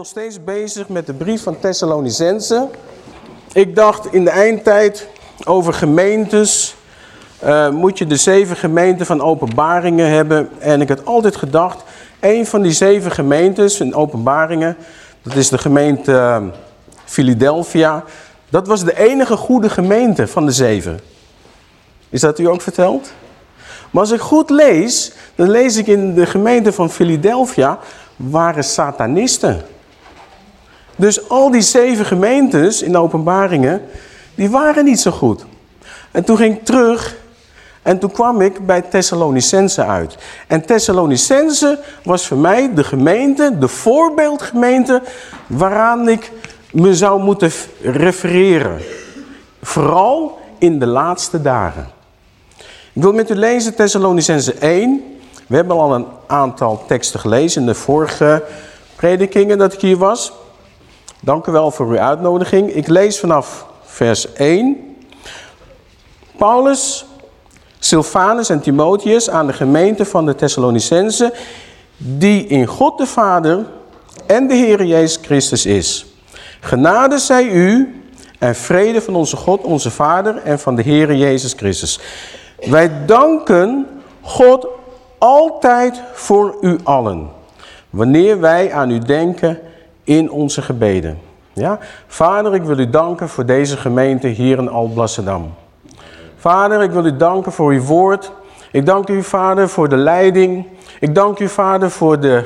nog steeds bezig met de brief van Thessalonicense. Ik dacht in de eindtijd over gemeentes. eh, moet je de zeven gemeenten van openbaringen hebben. En ik had altijd gedacht, een van die zeven gemeentes in openbaringen, dat is de gemeente eh, Philadelphia. Dat was de enige goede gemeente van de zeven. Is dat u ook verteld? Maar als ik goed lees, dan lees ik in de gemeente van Philadelphia waren satanisten. Dus al die zeven gemeentes in de openbaringen, die waren niet zo goed. En toen ging ik terug en toen kwam ik bij Thessalonicense uit. En Thessalonicense was voor mij de gemeente, de voorbeeldgemeente, waaraan ik me zou moeten refereren. Vooral in de laatste dagen. Ik wil met u lezen Thessalonicense 1. We hebben al een aantal teksten gelezen in de vorige predikingen dat ik hier was. Dank u wel voor uw uitnodiging. Ik lees vanaf vers 1. Paulus, Silvanus en Timotheus aan de gemeente van de Thessalonicense, die in God de Vader en de Heer Jezus Christus is. Genade zij u en vrede van onze God, onze Vader en van de Heer Jezus Christus. Wij danken God altijd voor u allen, wanneer wij aan u denken in onze gebeden. Ja? Vader, ik wil u danken voor deze gemeente hier in Alblasserdam. Vader, ik wil u danken voor uw woord. Ik dank u, Vader, voor de leiding. Ik dank u, Vader, voor de,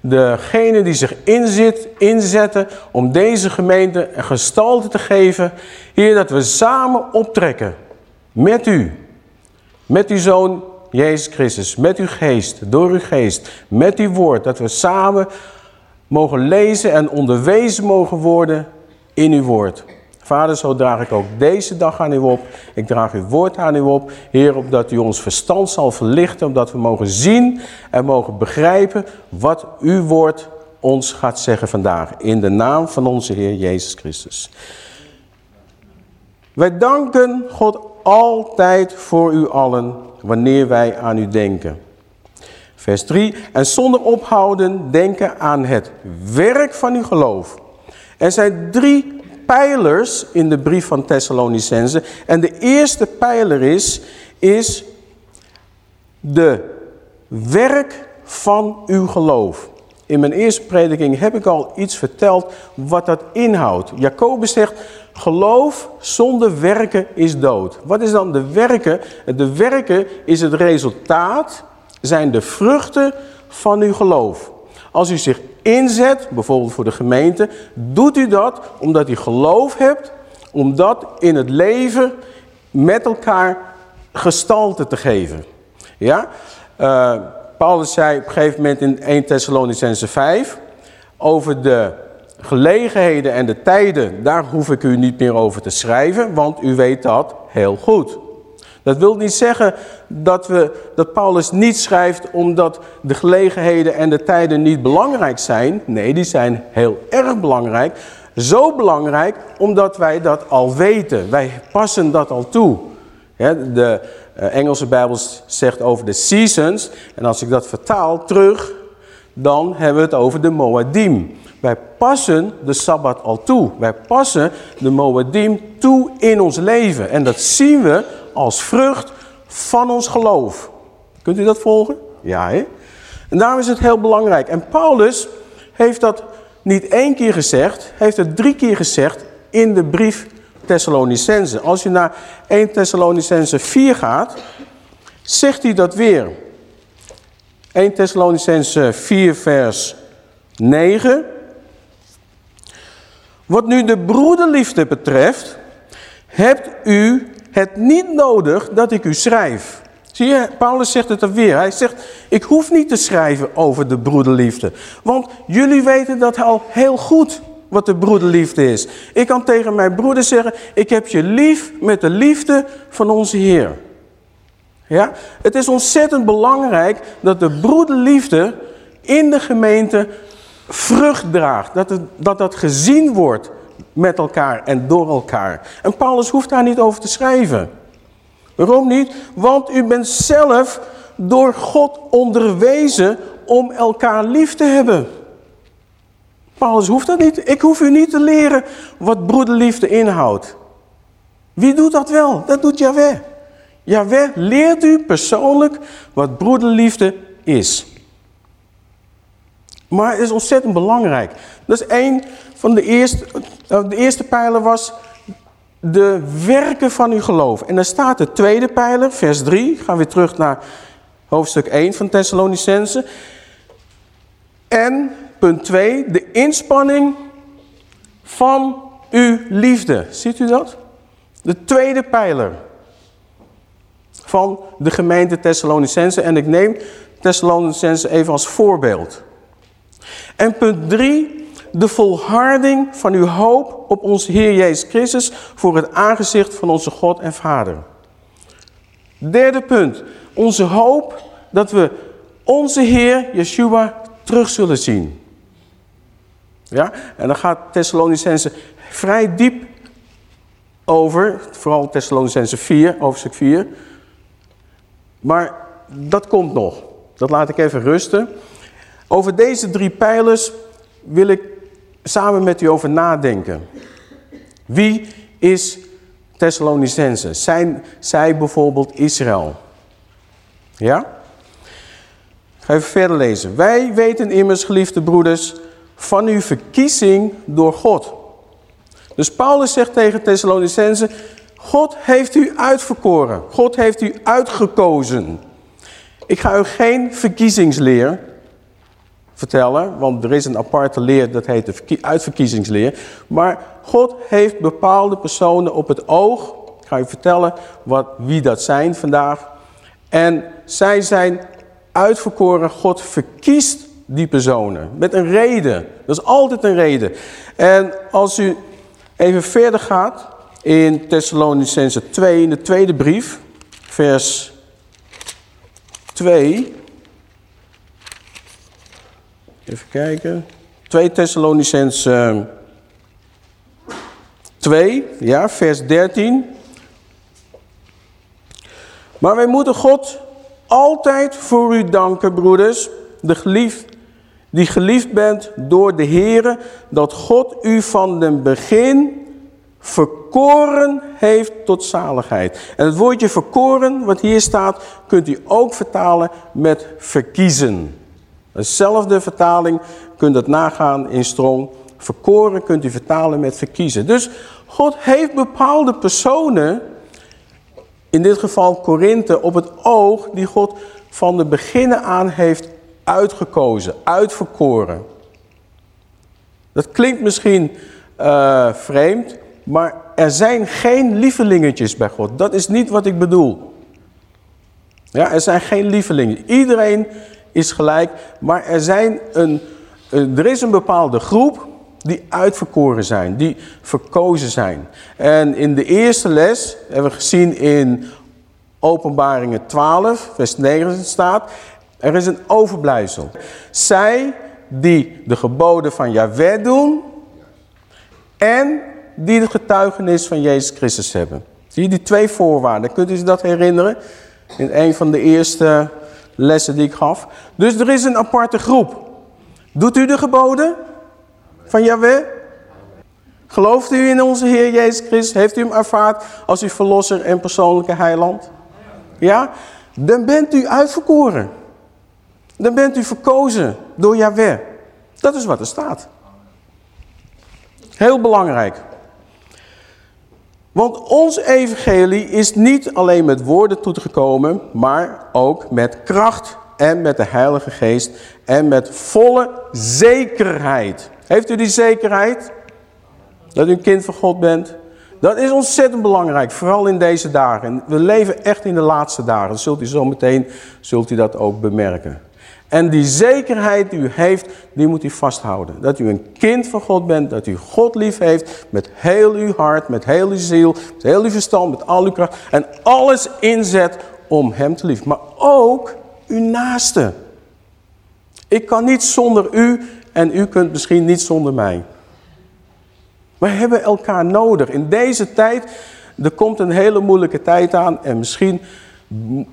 degene die zich inzet, inzetten om deze gemeente een gestalte te geven. Heer, dat we samen optrekken met u. Met uw Zoon Jezus Christus, met uw geest, door uw geest, met uw woord. Dat we samen mogen lezen en onderwezen mogen worden in uw woord. Vader, zo draag ik ook deze dag aan u op. Ik draag uw woord aan u op. Heer, opdat u ons verstand zal verlichten, omdat we mogen zien en mogen begrijpen wat uw woord ons gaat zeggen vandaag. In de naam van onze Heer Jezus Christus. Wij danken God altijd voor u allen, wanneer wij aan u denken. Vers 3. En zonder ophouden denken aan het werk van uw geloof. Er zijn drie pijlers in de brief van Thessalonicense. En de eerste pijler is, is de werk van uw geloof. In mijn eerste prediking heb ik al iets verteld wat dat inhoudt. Jacobus zegt, geloof zonder werken is dood. Wat is dan de werken? De werken is het resultaat, zijn de vruchten van uw geloof. Als u zich inzet, bijvoorbeeld voor de gemeente, doet u dat omdat u geloof hebt, om dat in het leven met elkaar gestalte te geven. Ja? Uh, Paulus zei op een gegeven moment in 1 Thessalonicense 5 over de gelegenheden en de tijden, daar hoef ik u niet meer over te schrijven, want u weet dat heel goed. Dat wil niet zeggen dat, we, dat Paulus niet schrijft omdat de gelegenheden en de tijden niet belangrijk zijn. Nee, die zijn heel erg belangrijk. Zo belangrijk omdat wij dat al weten. Wij passen dat al toe. De Engelse Bijbel zegt over de seasons. En als ik dat vertaal terug, dan hebben we het over de Moadim. Wij passen de Sabbat al toe. Wij passen de Moadim toe in ons leven. En dat zien we als vrucht van ons geloof. Kunt u dat volgen? Ja, hè? En daarom is het heel belangrijk. En Paulus heeft dat niet één keer gezegd, heeft het drie keer gezegd in de brief Thessalonicense. Als je naar 1 Thessalonicense 4 gaat, zegt hij dat weer. 1 Thessalonicense 4 vers 9. Wat nu de broederliefde betreft, hebt u het niet nodig dat ik u schrijf. Zie je, Paulus zegt het er weer. Hij zegt, ik hoef niet te schrijven over de broederliefde. Want jullie weten dat al heel goed wat de broederliefde is. Ik kan tegen mijn broeder zeggen, ik heb je lief met de liefde van onze Heer. Ja? Het is ontzettend belangrijk dat de broederliefde in de gemeente vrucht draagt. Dat, het, dat dat gezien wordt met elkaar en door elkaar. En Paulus hoeft daar niet over te schrijven. Waarom niet? Want u bent zelf door God onderwezen om elkaar lief te hebben. Paulus hoeft dat niet. Ik hoef u niet te leren wat broederliefde inhoudt. Wie doet dat wel? Dat doet Yahweh. Yahweh leert u persoonlijk wat broederliefde is. Maar het is ontzettend belangrijk. Dat is een van de eerste, eh, de eerste pijler was de werken van uw geloof. En dan staat de tweede pijler, vers 3. Gaan we terug naar hoofdstuk 1 van Thessalonicense. En punt 2, de inspanning van uw liefde. Ziet u dat? De tweede pijler van de gemeente Thessalonicense. En ik neem Thessalonicense even als voorbeeld. En punt 3, de volharding van uw hoop op onze Heer Jezus Christus voor het aangezicht van onze God en Vader. Derde punt, onze hoop dat we onze Heer Yeshua terug zullen zien. Ja, en dan gaat Thessalonicense vrij diep over, vooral Thessalonicense 4, hoofdstuk 4. Maar dat komt nog. Dat laat ik even rusten. Over deze drie pijlers wil ik samen met u over nadenken. Wie is Thessalonicense? Zijn zij bijvoorbeeld Israël? Ja? Ik ga even verder lezen. Wij weten immers, geliefde broeders, van uw verkiezing door God. Dus Paulus zegt tegen Thessalonicense, God heeft u uitverkoren. God heeft u uitgekozen. Ik ga u geen verkiezingsleer vertellen, want er is een aparte leer, dat heet de uitverkiezingsleer. Maar God heeft bepaalde personen op het oog. Ik ga u vertellen wat, wie dat zijn vandaag. En zij zijn uitverkoren. God verkiest die personen met een reden. Dat is altijd een reden. En als u even verder gaat in Thessalonicense 2, in de tweede brief, vers 2. Even kijken. 2 Thessalonicense 2, ja, vers 13. Maar wij moeten God altijd voor u danken, broeders, de geliefd, die geliefd bent door de Here, dat God u van den begin verkoren heeft tot zaligheid. En het woordje verkoren, wat hier staat, kunt u ook vertalen met verkiezen. Dezelfde vertaling kunt het nagaan in Strong. Verkoren kunt u vertalen met verkiezen. Dus God heeft bepaalde personen, in dit geval Korinthe, op het oog, die God van de beginnen aan heeft uitgekozen, uitverkoren. Dat klinkt misschien uh, vreemd, maar er zijn geen lievelingetjes bij God. Dat is niet wat ik bedoel. Ja, er zijn geen lievelingen. Iedereen is gelijk, maar er, zijn een, er is een bepaalde groep die uitverkoren zijn, die verkozen zijn. En in de eerste les hebben we gezien in Openbaringen 12, vers 9 staat, er is een overblijfsel. Zij die de geboden van Yahweh doen en die de getuigenis van Jezus Christus hebben. Zie je die twee voorwaarden? Kunt u zich dat herinneren? In een van de eerste lessen die ik gaf. Dus er is een aparte groep. Doet u de geboden van Yahweh? Gelooft u in onze Heer Jezus Christus? Heeft u hem ervaard als uw verlosser en persoonlijke heiland? Ja? Dan bent u uitverkoren. Dan bent u verkozen door Yahweh. Dat is wat er staat. Heel belangrijk. Want ons evangelie is niet alleen met woorden toegekomen, maar ook met kracht en met de Heilige Geest en met volle zekerheid. Heeft u die zekerheid? Dat u een kind van God bent? Dat is ontzettend belangrijk, vooral in deze dagen. We leven echt in de laatste dagen. Zult u zo meteen zult u dat ook bemerken. En die zekerheid die u heeft, die moet u vasthouden. Dat u een kind van God bent, dat u God lief heeft met heel uw hart, met heel uw ziel, met heel uw verstand, met al uw kracht. En alles inzet om hem te lief. Maar ook uw naaste. Ik kan niet zonder u en u kunt misschien niet zonder mij. We hebben elkaar nodig. In deze tijd, er komt een hele moeilijke tijd aan en misschien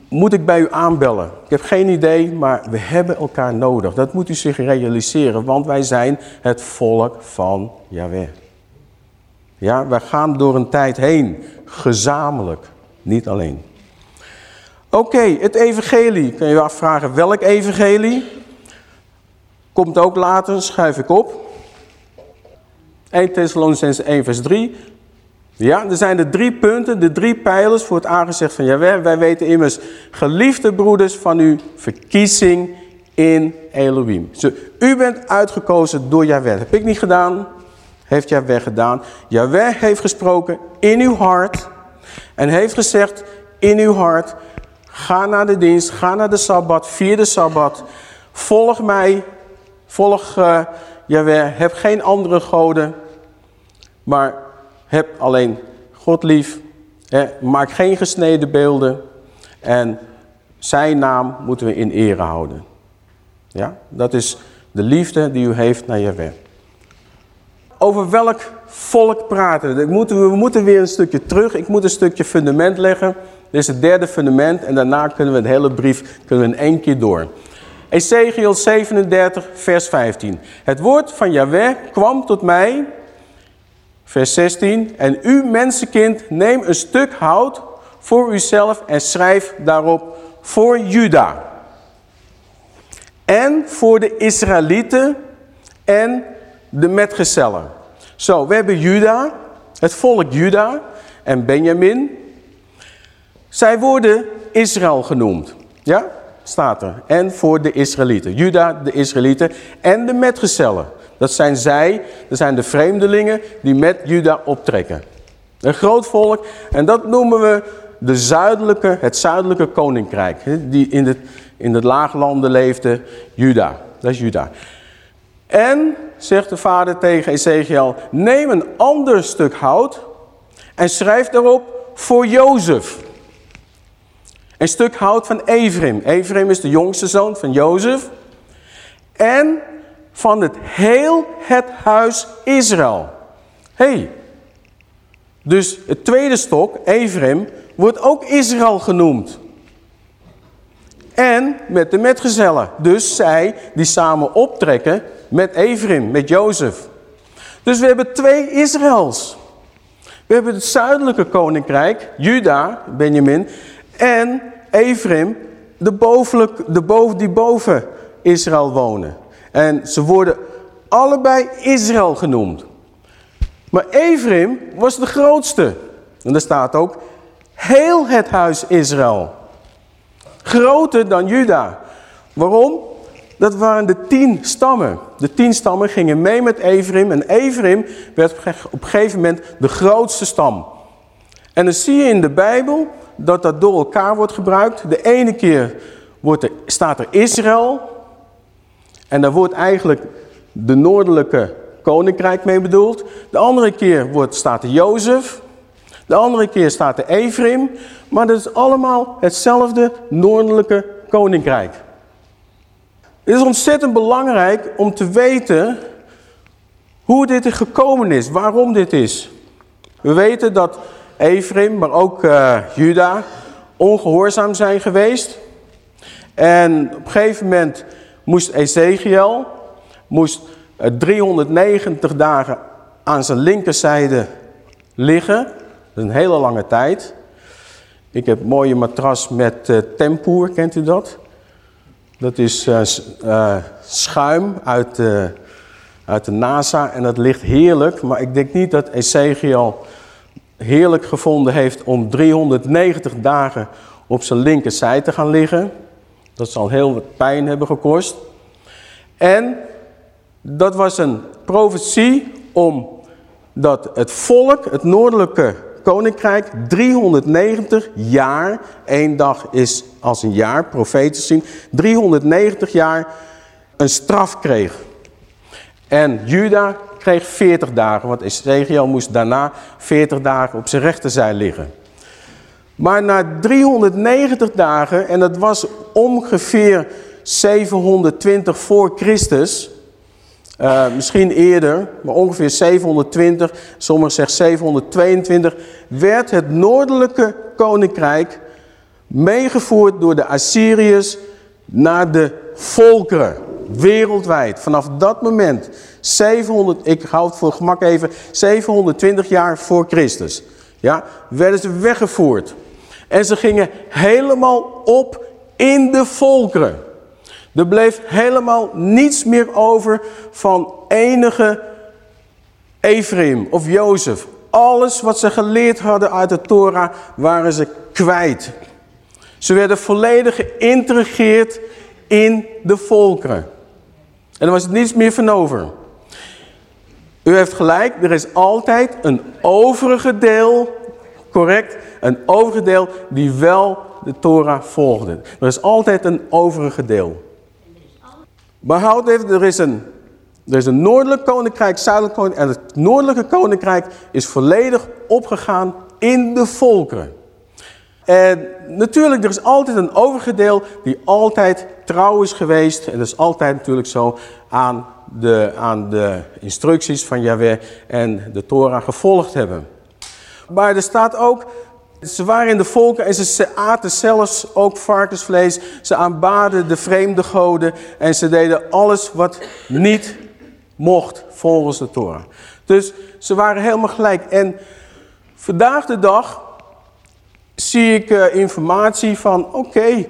moet ik bij u aanbellen? Ik heb geen idee, maar we hebben elkaar nodig. Dat moet u zich realiseren, want wij zijn het volk van Yahweh. Ja, wij gaan door een tijd heen, gezamenlijk, niet alleen. Oké, het evangelie. Kun je je afvragen, welk evangelie? Komt ook later, schrijf ik op. 1 Thessalonians 1 vers 3. Ja, er zijn de drie punten, de drie pijlers voor het aangezicht van Jawel. Wij weten immers, geliefde broeders, van uw verkiezing in Elohim. Zo, u bent uitgekozen door Jawel. Heb ik niet gedaan, heeft Jawel gedaan. Jawel heeft gesproken in uw hart en heeft gezegd in uw hart, ga naar de dienst, ga naar de Sabbat, vier de Sabbat, volg mij, volg uh, heb geen andere goden, maar heb alleen God lief. Hè, maak geen gesneden beelden. En zijn naam moeten we in ere houden. Ja, dat is de liefde die u heeft naar Jahweh. Over welk volk praten we? Moeten, we moeten weer een stukje terug. Ik moet een stukje fundament leggen. Dit is het derde fundament. En daarna kunnen we de hele brief kunnen in één keer door. Ezekiel 37, vers 15. Het woord van Jahweh kwam tot mij Vers 16. En u mensenkind, neem een stuk hout voor uzelf en schrijf daarop voor Juda. En voor de Israëlieten en de metgezellen. Zo, we hebben Juda, het volk Juda en Benjamin. Zij worden Israël genoemd. Ja, staat er. En voor de Israëlieten. Juda, de Israëlieten en de metgezellen. Dat zijn zij, dat zijn de vreemdelingen die met Juda optrekken. Een groot volk en dat noemen we de zuidelijke, het zuidelijke koninkrijk. Die in de, in de laaglanden leefde, Juda. Dat is Juda. En, zegt de vader tegen Ezekiel, neem een ander stuk hout en schrijf daarop voor Jozef. Een stuk hout van Ephraim. Ephraim is de jongste zoon van Jozef. En van het heel het huis Israël. hey, dus het tweede stok, Ephraim, wordt ook Israël genoemd. En met de metgezellen. Dus zij die samen optrekken met Ephraim, met Jozef. Dus we hebben twee Israëls. We hebben het zuidelijke koninkrijk, Juda, Benjamin, en Ephraim, de, bovenlijk, de boven, die boven Israël wonen. En ze worden allebei Israël genoemd. Maar Ephraim was de grootste. En er staat ook, heel het huis Israël. Groter dan Juda. Waarom? Dat waren de tien stammen. De tien stammen gingen mee met Ephraim. En Ephraim werd op een gegeven moment de grootste stam. En dan zie je in de Bijbel dat dat door elkaar wordt gebruikt. De ene keer wordt er, staat er Israël. En daar wordt eigenlijk de noordelijke koninkrijk mee bedoeld. De andere keer wordt, staat er Jozef. De andere keer staat er Ephraim. Maar dat is allemaal hetzelfde noordelijke koninkrijk. Het is ontzettend belangrijk om te weten hoe dit er gekomen is. Waarom dit is. We weten dat Ephraim, maar ook uh, Juda, ongehoorzaam zijn geweest. En op een gegeven moment moest Ezekiel moest 390 eh, dagen aan zijn linkerzijde liggen. Dat is een hele lange tijd. Ik heb een mooie matras met uh, tempoer, kent u dat? Dat is schuim uit, uit de NASA en dat ligt heerlijk. Maar ik denk niet dat Ezekiel heerlijk gevonden heeft om 390 dagen op zijn linkerzijde te gaan liggen. Dat zal heel wat pijn hebben gekost. En dat was een profetie om dat het volk, het noordelijke koninkrijk, 390 jaar, één dag is als een jaar, profetisch zien, 390 jaar een straf kreeg. En Juda kreeg 40 dagen, want Ezekiel moest daarna 40 dagen op zijn rechterzij liggen. Maar na 390 dagen, en dat was ongeveer 720 voor Christus, uh, misschien eerder, maar ongeveer 720, sommigen zeggen 722, werd het noordelijke koninkrijk meegevoerd door de Assyriërs naar de volkeren. Wereldwijd. Vanaf dat moment, 700, ik hou het voor gemak even, 720 jaar voor Christus. Ja, werden ze weggevoerd. En ze gingen helemaal op in de volkeren. Er bleef helemaal niets meer over van enige Ephraim of Jozef. Alles wat ze geleerd hadden uit de Torah waren ze kwijt. Ze werden volledig geïntegreerd in de volkeren. En er was niets meer van over. U heeft gelijk, er is altijd een overige deel, correct, een overige deel die wel de Torah volgde. Er is altijd een overige deel. Behoud even, er is een, er is een noordelijk koninkrijk, zuidelijk koninkrijk. En het noordelijke koninkrijk is volledig opgegaan in de volkeren. En natuurlijk, er is altijd een overige deel die altijd trouw is geweest. En dat is altijd natuurlijk zo aan de, aan de instructies van Yahweh en de Torah gevolgd hebben. Maar er staat ook, ze waren in de volken en ze aten zelfs ook varkensvlees. Ze aanbaden de vreemde goden en ze deden alles wat niet mocht volgens de Torah. Dus ze waren helemaal gelijk. En vandaag de dag zie ik uh, informatie van, oké,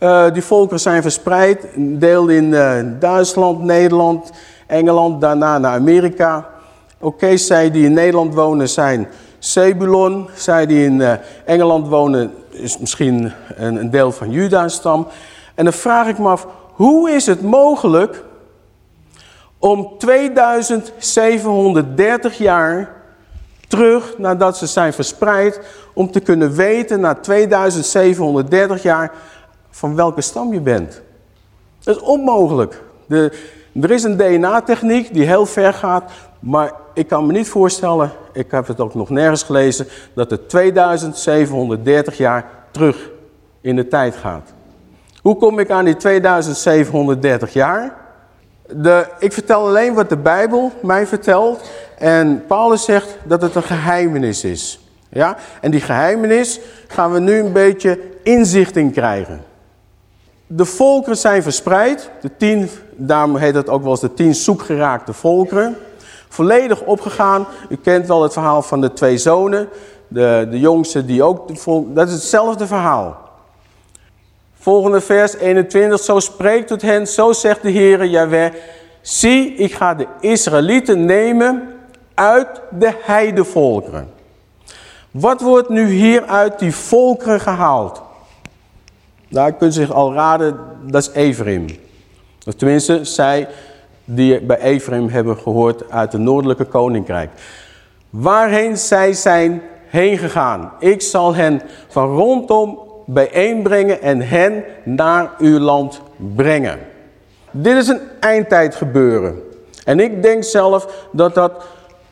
uh, die volkeren zijn verspreid. Een deel in uh, Duitsland, Nederland, Engeland, daarna naar Amerika. Oké, zij die in Nederland wonen zijn Zebulon. Zij die in Engeland wonen is misschien een, een deel van Juda-stam. En dan vraag ik me af, hoe is het mogelijk om 2730 jaar terug nadat ze zijn verspreid, om te kunnen weten na 2730 jaar van welke stam je bent. Dat is onmogelijk. De, er is een DNA-techniek die heel ver gaat, maar ik kan me niet voorstellen, ik heb het ook nog nergens gelezen, dat het 2730 jaar terug in de tijd gaat. Hoe kom ik aan die 2730 jaar? De, ik vertel alleen wat de Bijbel mij vertelt. En Paulus zegt dat het een geheimenis is. Ja? En die geheimenis gaan we nu een beetje inzicht in krijgen. De volkeren zijn verspreid. De tien, daarom heet het ook wel eens de tien zoekgeraakte volkeren. Volledig opgegaan. U kent wel het verhaal van de twee zonen. De, de jongste die ook... Dat is hetzelfde verhaal. Volgende vers 21. Zo spreekt tot hen, zo zegt de Heere Jahweh. Zie, ik ga de Israëlieten nemen uit de heidevolkeren. Wat wordt nu hier uit die volkeren gehaald? Daar kunt u zich al raden, dat is Ephraim. Of tenminste, zij die bij Ephraim hebben gehoord uit het noordelijke koninkrijk. Waarheen zij zijn heen gegaan. Ik zal hen van rondom bijeenbrengen en hen naar uw land brengen. Dit is een eindtijd gebeuren. En ik denk zelf dat dat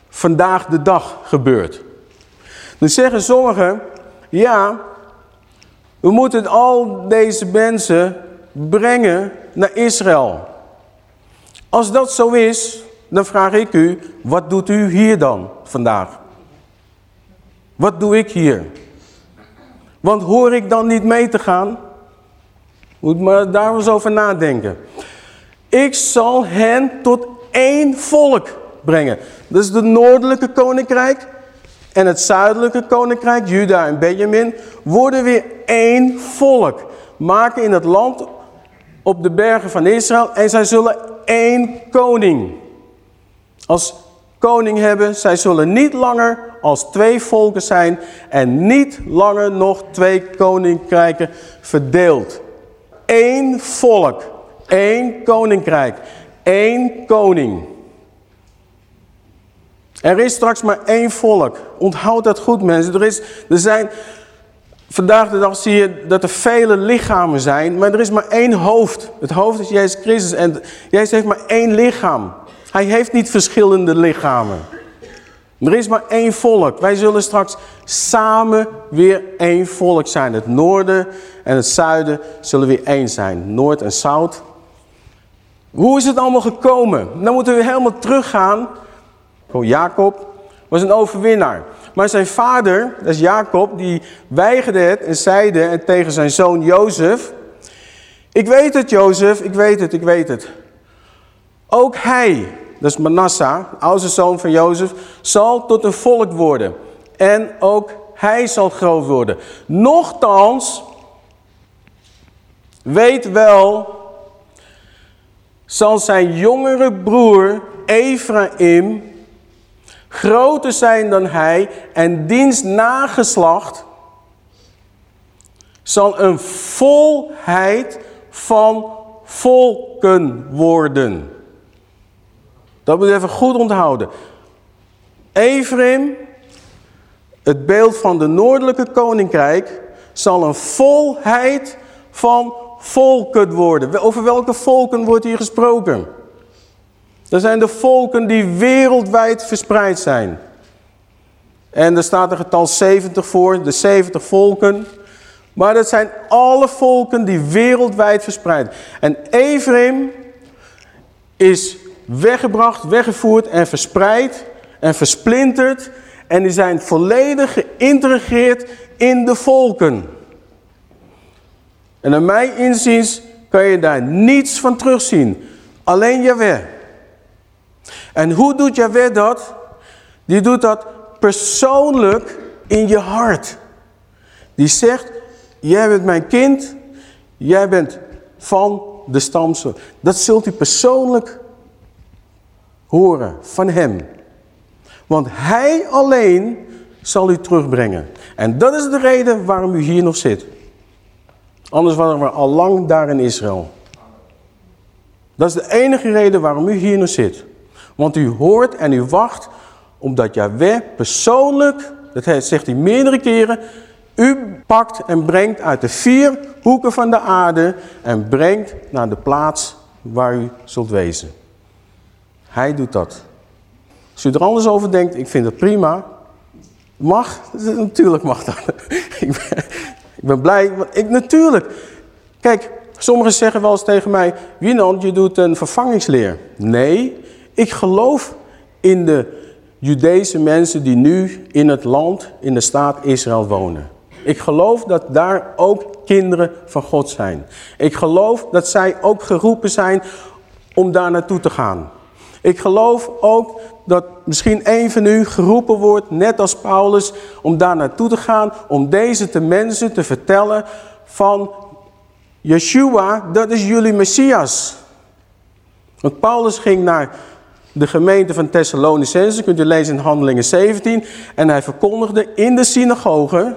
vandaag de dag gebeurt. Dan zeggen sommigen, ja, we moeten al deze mensen brengen naar Israël. Als dat zo is, dan vraag ik u, wat doet u hier dan vandaag? Wat doe ik hier? Want hoor ik dan niet mee te gaan? Moet maar daar eens over nadenken. Ik zal hen tot één volk brengen. Is het noordelijke koninkrijk en het zuidelijke koninkrijk, Juda en Benjamin, worden weer één volk. Maken in het land op de bergen van Israël en zij zullen één koning als koning hebben. Zij zullen niet langer als twee volken zijn en niet langer nog twee koninkrijken verdeeld. Eén volk, één koninkrijk, één koning. Er is straks maar één volk. Onthoud dat goed mensen. Er, is, er zijn, vandaag de dag zie je dat er vele lichamen zijn, maar er is maar één hoofd. Het hoofd is Jezus Christus en Jezus heeft maar één lichaam. Hij heeft niet verschillende lichamen. Er is maar één volk. Wij zullen straks samen weer één volk zijn. Het noorden en het zuiden zullen weer één zijn. Noord en Zuid. Hoe is het allemaal gekomen? Dan moeten we helemaal teruggaan. Jacob was een overwinnaar. Maar zijn vader, dat is Jacob, die weigerde het en zeide en tegen zijn zoon Jozef... Ik weet het, Jozef, ik weet het, ik weet het. Ook hij, is Manasseh, oudste zoon van Jozef, zal tot een volk worden. En ook hij zal groot worden. Nochtans, weet wel, zal zijn jongere broer Ephraim groter zijn dan hij en diens nageslacht zal een volheid van volken worden. Dat moet je even goed onthouden. Ephraim, het beeld van de noordelijke koninkrijk, zal een volheid van volken worden. Over welke volken wordt hier gesproken? Dat zijn de volken die wereldwijd verspreid zijn. En er staat een getal 70 voor, de 70 volken. Maar dat zijn alle volken die wereldwijd verspreid. En Ephraim is weggebracht, weggevoerd en verspreid en versplinterd. En die zijn volledig geïntegreerd in de volken. En naar mijn inziens kan je daar niets van terugzien. Alleen Jaweh. En hoe doet Jaweh dat? Die doet dat persoonlijk in je hart. Die zegt, jij bent mijn kind, jij bent van de stamse. Dat zult u persoonlijk horen van hem. Want hij alleen zal u terugbrengen. En dat is de reden waarom u hier nog zit. Anders waren we al lang daar in Israël. Dat is de enige reden waarom u hier nog zit. Want u hoort en u wacht omdat Yahweh persoonlijk, dat zegt hij meerdere keren, u pakt en brengt uit de vier hoeken van de aarde en brengt naar de plaats waar u zult wezen. Hij doet dat. Als u er anders over denkt, ik vind het prima. Mag? Natuurlijk mag dat. ik, ben, ik ben blij. Ik, natuurlijk. Kijk, sommigen zeggen wel eens tegen mij... Wienand, je doet een vervangingsleer. Nee, ik geloof in de Judese mensen die nu in het land, in de staat Israël wonen. Ik geloof dat daar ook kinderen van God zijn. Ik geloof dat zij ook geroepen zijn om daar naartoe te gaan. Ik geloof ook dat misschien een van u geroepen wordt, net als Paulus, om daar naartoe te gaan, om deze te mensen te vertellen van Yeshua, dat is jullie Messias. Want Paulus ging naar de gemeente van Thessalonicense, kunt u lezen in Handelingen 17, en hij verkondigde in de synagoge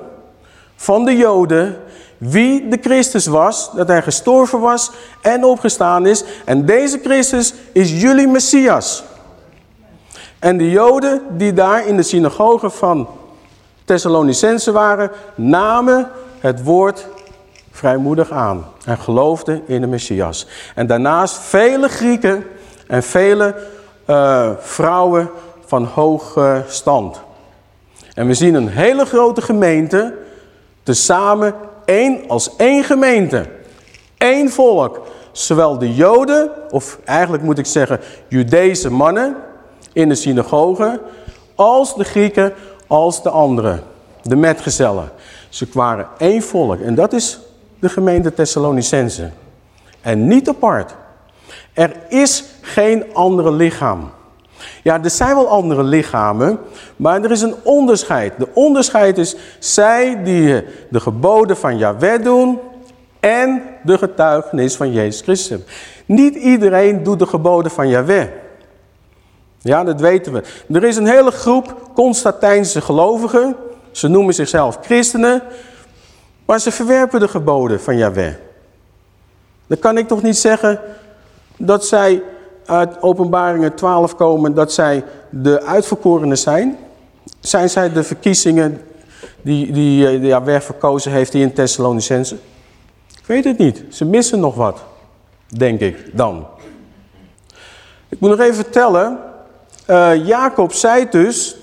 van de Joden wie de Christus was, dat hij gestorven was en opgestaan is. En deze Christus is jullie Messias. En de Joden die daar in de synagoge van Thessalonicense waren, namen het woord vrijmoedig aan en geloofden in de Messias. En daarnaast vele Grieken en vele uh, vrouwen van hoge stand. En we zien een hele grote gemeente, tezamen één als één gemeente. één volk. Zowel de Joden, of eigenlijk moet ik zeggen Judese mannen in de synagoge, als de Grieken, als de anderen, de metgezellen. Ze waren één volk en dat is de gemeente Thessalonicense. En niet apart. Er is geen andere lichaam. Ja, er zijn wel andere lichamen, maar er is een onderscheid. De onderscheid is zij die de geboden van Yahweh doen en de getuigenis van Jezus Christus. Niet iedereen doet de geboden van Yahweh. Ja, dat weten we. Er is een hele groep Constantijnse gelovigen. Ze noemen zichzelf christenen. Maar ze verwerpen de geboden van Yahweh. Dan kan ik toch niet zeggen dat zij uit openbaringen 12 komen dat zij de uitverkorenen zijn? Zijn zij de verkiezingen die, die eh, Yahweh verkozen heeft hier in Thessalonicense? Ik weet het niet. Ze missen nog wat, denk ik dan. Ik moet nog even vertellen. Uh, Jacob zei dus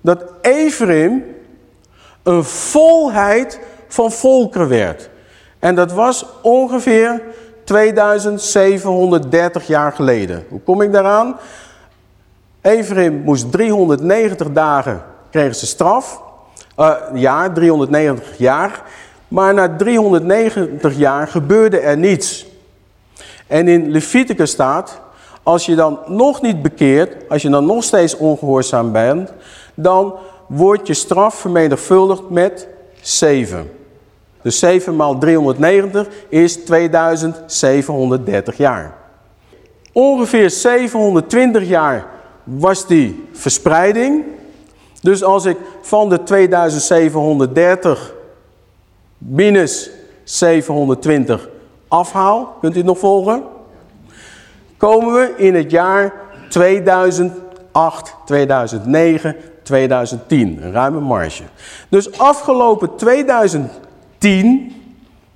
dat Ephraim een volheid van volkeren werd. En dat was ongeveer 2730 jaar geleden. Hoe kom ik daaraan? Ephraim moest 390 dagen, kregen ze straf. Uh, jaar, 390 jaar. Maar na 390 jaar gebeurde er niets. En in Leviticus staat, als je dan nog niet bekeert, als je dan nog steeds ongehoorzaam bent, dan wordt je straf vermenigvuldigd met 7. Dus 7 maal 390 is 2730 jaar. Ongeveer 720 jaar was die verspreiding. Dus als ik van de 2730 minus 720 afhaal, kunt u het nog volgen? Komen we in het jaar 2008, 2009, 2010. Een ruime marge. Dus afgelopen 2010,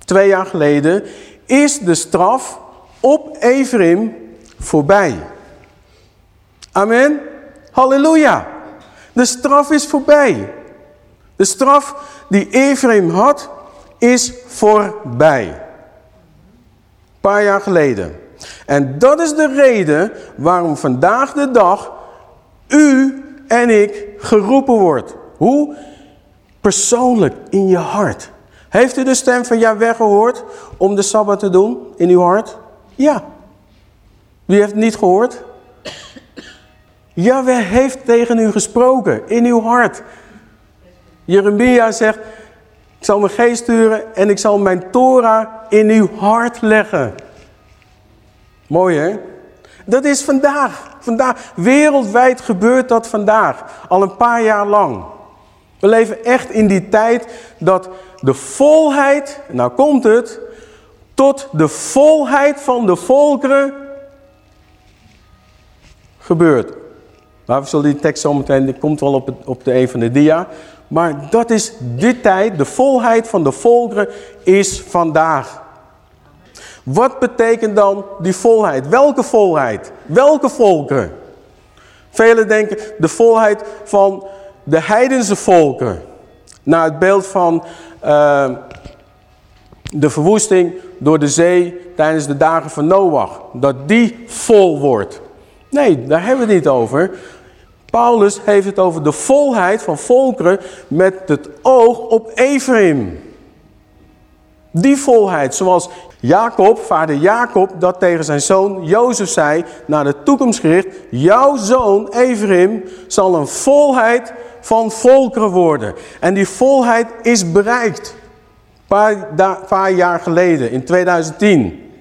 twee jaar geleden, is de straf op Ephraim voorbij. Amen. Halleluja. De straf is voorbij. De straf die Ephraim had, is voorbij. Een paar jaar geleden. En dat is de reden waarom vandaag de dag u en ik geroepen wordt. Hoe? Persoonlijk, in je hart. Heeft u de stem van Yahweh gehoord om de Sabbat te doen in uw hart? Ja. Wie heeft het niet gehoord? Yahweh heeft tegen u gesproken, in uw hart. Jeremia zegt, ik zal mijn geest sturen en ik zal mijn Torah in uw hart leggen. Mooi hè? Dat is vandaag. vandaag. Wereldwijd gebeurt dat vandaag. Al een paar jaar lang. We leven echt in die tijd dat de volheid, nou komt het, tot de volheid van de volkeren gebeurt. Maar we zullen die tekst zo meteen, die komt wel op, op de een van de dia. Maar dat is die tijd, de volheid van de volkeren is vandaag. Wat betekent dan die volheid? Welke volheid? Welke volkeren? Velen denken de volheid van de heidense volken. Naar het beeld van uh, de verwoesting door de zee tijdens de dagen van Noach. Dat die vol wordt. Nee, daar hebben we het niet over. Paulus heeft het over de volheid van volkeren met het oog op Ephraim. Die volheid, zoals Jacob, vader Jacob, dat tegen zijn zoon Jozef zei, naar de toekomst gericht, jouw zoon Ephraim zal een volheid van volkeren worden. En die volheid is bereikt. Een paar, jaar geleden, in 2010.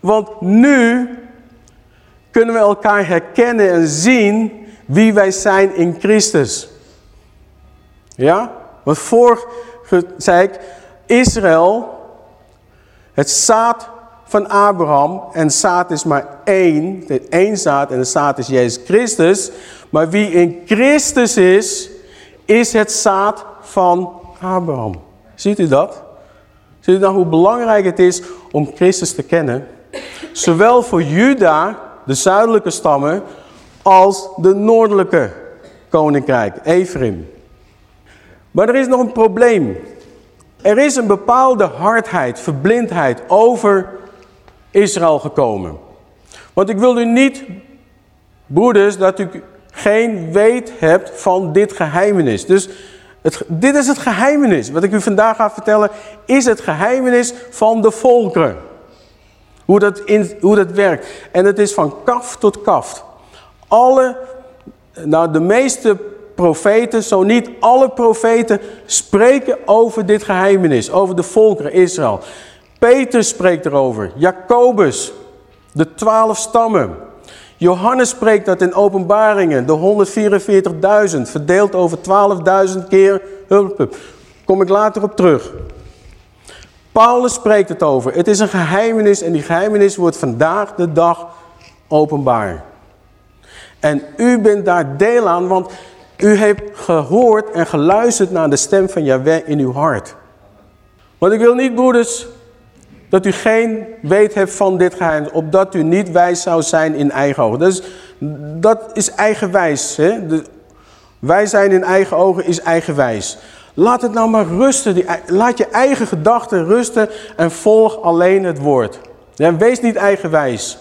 Want nu kunnen we elkaar herkennen en zien wie wij zijn in Christus. Ja? Want voor zei ik, Israël, het zaad van Abraham, en zaad is maar één, één zaad en de zaad is Jezus Christus. Maar wie in Christus is, is het zaad van Abraham. Ziet u dat? Ziet u dan hoe belangrijk het is om Christus te kennen? Zowel voor Juda, de zuidelijke stammen, als de noordelijke koninkrijk, Ephraim. Maar er is nog een probleem. Er is een bepaalde hardheid, verblindheid over Israël gekomen. Want ik wil u niet, broeders, dat u geen weet hebt van dit geheimenis. Dus dit is het geheimenis. Wat ik u vandaag ga vertellen, is het geheimenis van de volkeren. Hoe dat, in, hoe dat werkt. En het is van kaf tot kaf. Alle, nou de meeste profeten, zo niet alle profeten, spreken over dit geheimenis. Over de volkeren Israël. Peter spreekt erover. Jacobus. De twaalf stammen. Johannes spreekt dat in openbaringen. De 144.000 verdeeld over 12.000 keer. Kom ik later op terug. Paulus spreekt het over. Het is een geheimenis en die geheimenis wordt vandaag de dag openbaar. En u bent daar deel aan, want u heeft gehoord en geluisterd naar de stem van Yahweh in uw hart. Want ik wil niet, broeders, dat u geen weet hebt van dit geheim, opdat u niet wijs zou zijn in eigen ogen. Dus dat is eigenwijs. Hè? De, wij zijn in eigen ogen is eigenwijs. Laat het nou maar rusten. Die, laat je eigen gedachten rusten en volg alleen het woord. Ja, wees niet eigenwijs.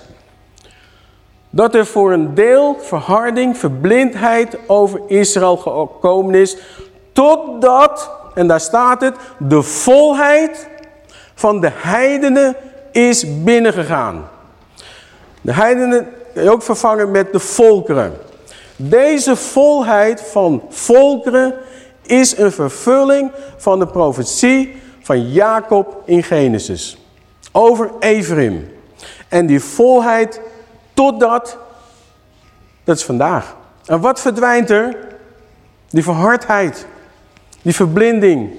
dat er voor een deel verharding, verblindheid over Israël gekomen is, totdat, en daar staat het, de volheid van de heidenen is binnengegaan. De heidenen ook vervangen met de volkeren. Deze volheid van volkeren is een vervulling van de profetie van Jacob in Genesis. Over Ephraim. En die volheid totdat, dat is vandaag. En wat verdwijnt er? Die verhardheid. Die verblinding.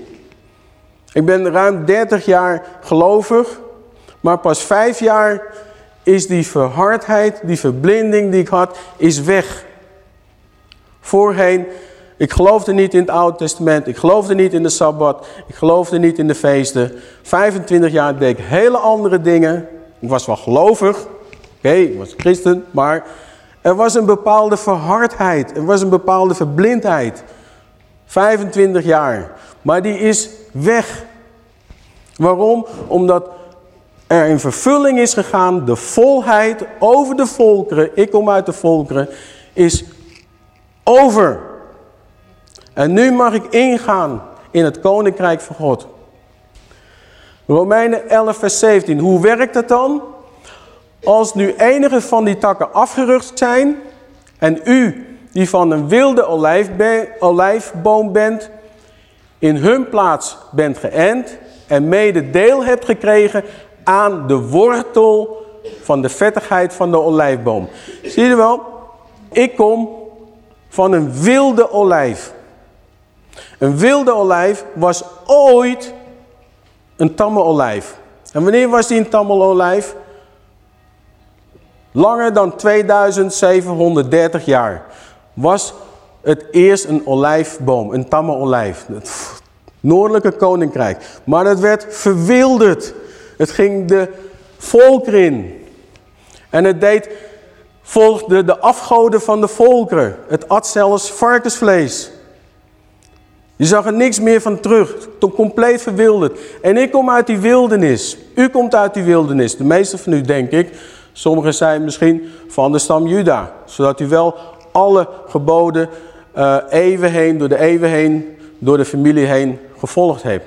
Ik ben ruim 30 jaar gelovig. Maar pas vijf jaar is die verhardheid, die verblinding die ik had, is weg. Voorheen, ik geloofde niet in het Oude Testament, ik geloofde niet in de Sabbat, ik geloofde niet in de feesten. 25 jaar deed ik hele andere dingen. Ik was wel gelovig, oké, ik was christen, maar er was een bepaalde verhardheid, er was een bepaalde verblindheid. 25 jaar, maar die is weg. Waarom? Omdat er in vervulling is gegaan, de volheid over de volkeren, ik kom uit de volkeren, is over. En nu mag ik ingaan in het koninkrijk van God. Romeinen 11 vers 17, hoe werkt dat dan? Als nu enige van die takken afgerucht zijn en u die van een wilde olijfboom bent, in hun plaats bent geënt en mede deel hebt gekregen aan de wortel van de vettigheid van de olijfboom. Zie je wel? Ik kom van een wilde olijf. Een wilde olijf was ooit een tamme olijf. En wanneer was die een tamme olijf? Langer dan 2730 jaar was het eerst een olijfboom, een tamme olijf. Noordelijke koninkrijk. Maar het werd verwilderd. Het ging de volkeren in. En het deed, volgde de afgoden van de volkeren. Het at zelfs varkensvlees. Je zag er niks meer van terug. Tot compleet verwilderd. En ik kom uit die wildernis. U komt uit die wildernis. De meeste van u denk ik. Sommigen zijn misschien van de stam Juda. Zodat u wel alle geboden uh, eeuwen heen, door de eeuwen heen, door de familie heen gevolgd heeft.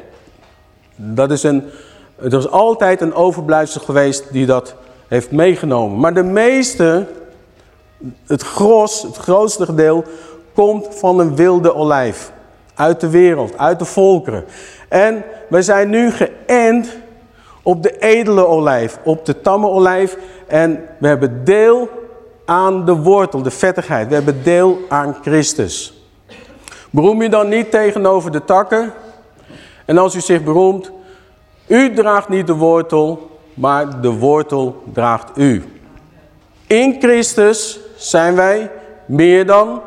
Dat is een het was altijd een overblijfsel geweest die dat heeft meegenomen. Maar de meeste, het gros, het grootste deel, komt van een wilde olijf. Uit de wereld, uit de volkeren. En wij zijn nu geënt op de edele olijf, op de tamme olijf. En we hebben deel aan de wortel, de vettigheid. We hebben deel aan Christus. Beroem je dan niet tegenover de takken. En als u zich beroemt, u draagt niet de wortel, maar de wortel draagt u. In Christus zijn wij meer dan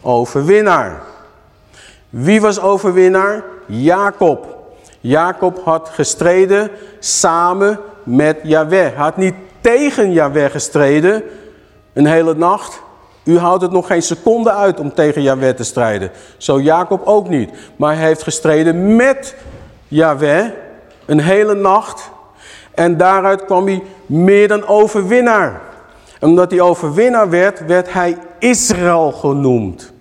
overwinnaar. Wie was overwinnaar? Jacob. Jacob had gestreden samen met Yahweh. Hij had niet tegen Yahweh gestreden een hele nacht. U houdt het nog geen seconde uit om tegen Yahweh te strijden. Zo Jacob ook niet. Maar hij heeft gestreden met Yahweh een hele nacht. En daaruit kwam hij meer dan overwinnaar. En omdat hij overwinnaar werd, werd hij Israël genoemd.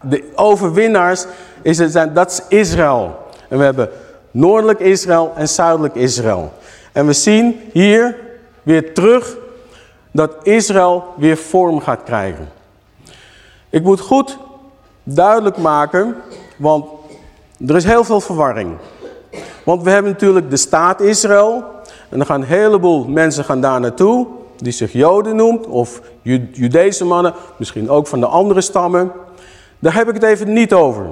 De overwinnaars, is het, dat is Israël. En we hebben noordelijk Israël en zuidelijk Israël. En we zien hier weer terug dat Israël weer vorm gaat krijgen. Ik moet goed duidelijk maken, want er is heel veel verwarring. Want we hebben natuurlijk de staat Israël. En dan gaan een heleboel mensen gaan daar naartoe. Die zich Joden noemt. Of Judese mannen. Misschien ook van de andere stammen. Daar heb ik het even niet over.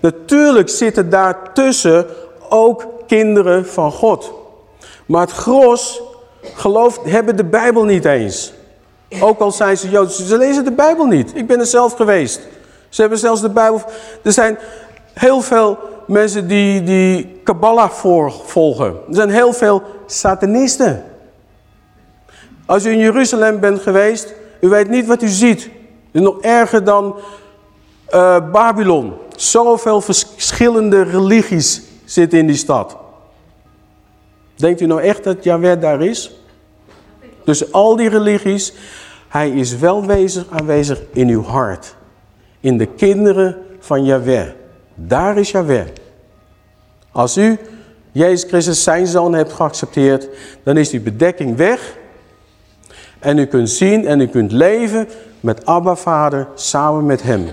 Natuurlijk zitten daartussen ook kinderen van God. Maar het gros gelooft, hebben de Bijbel niet eens. Ook al zijn ze Joden, ze lezen de Bijbel niet. Ik ben er zelf geweest. Ze hebben zelfs de Bijbel... Er zijn heel veel mensen die, die Kabbalah volgen. Er zijn heel veel satanisten. Als u in Jeruzalem bent geweest, u weet niet wat u ziet. Het is nog erger dan uh, Babylon. Zoveel verschillende religies zitten in die stad. Denkt u nou echt dat Jaweh daar is? tussen al die religies. Hij is wel wezig, aanwezig in uw hart. In de kinderen van Yahweh. Daar is Yahweh. Als u Jezus Christus zijn zoon hebt geaccepteerd, dan is die bedekking weg. En u kunt zien en u kunt leven met Abba Vader samen met hem.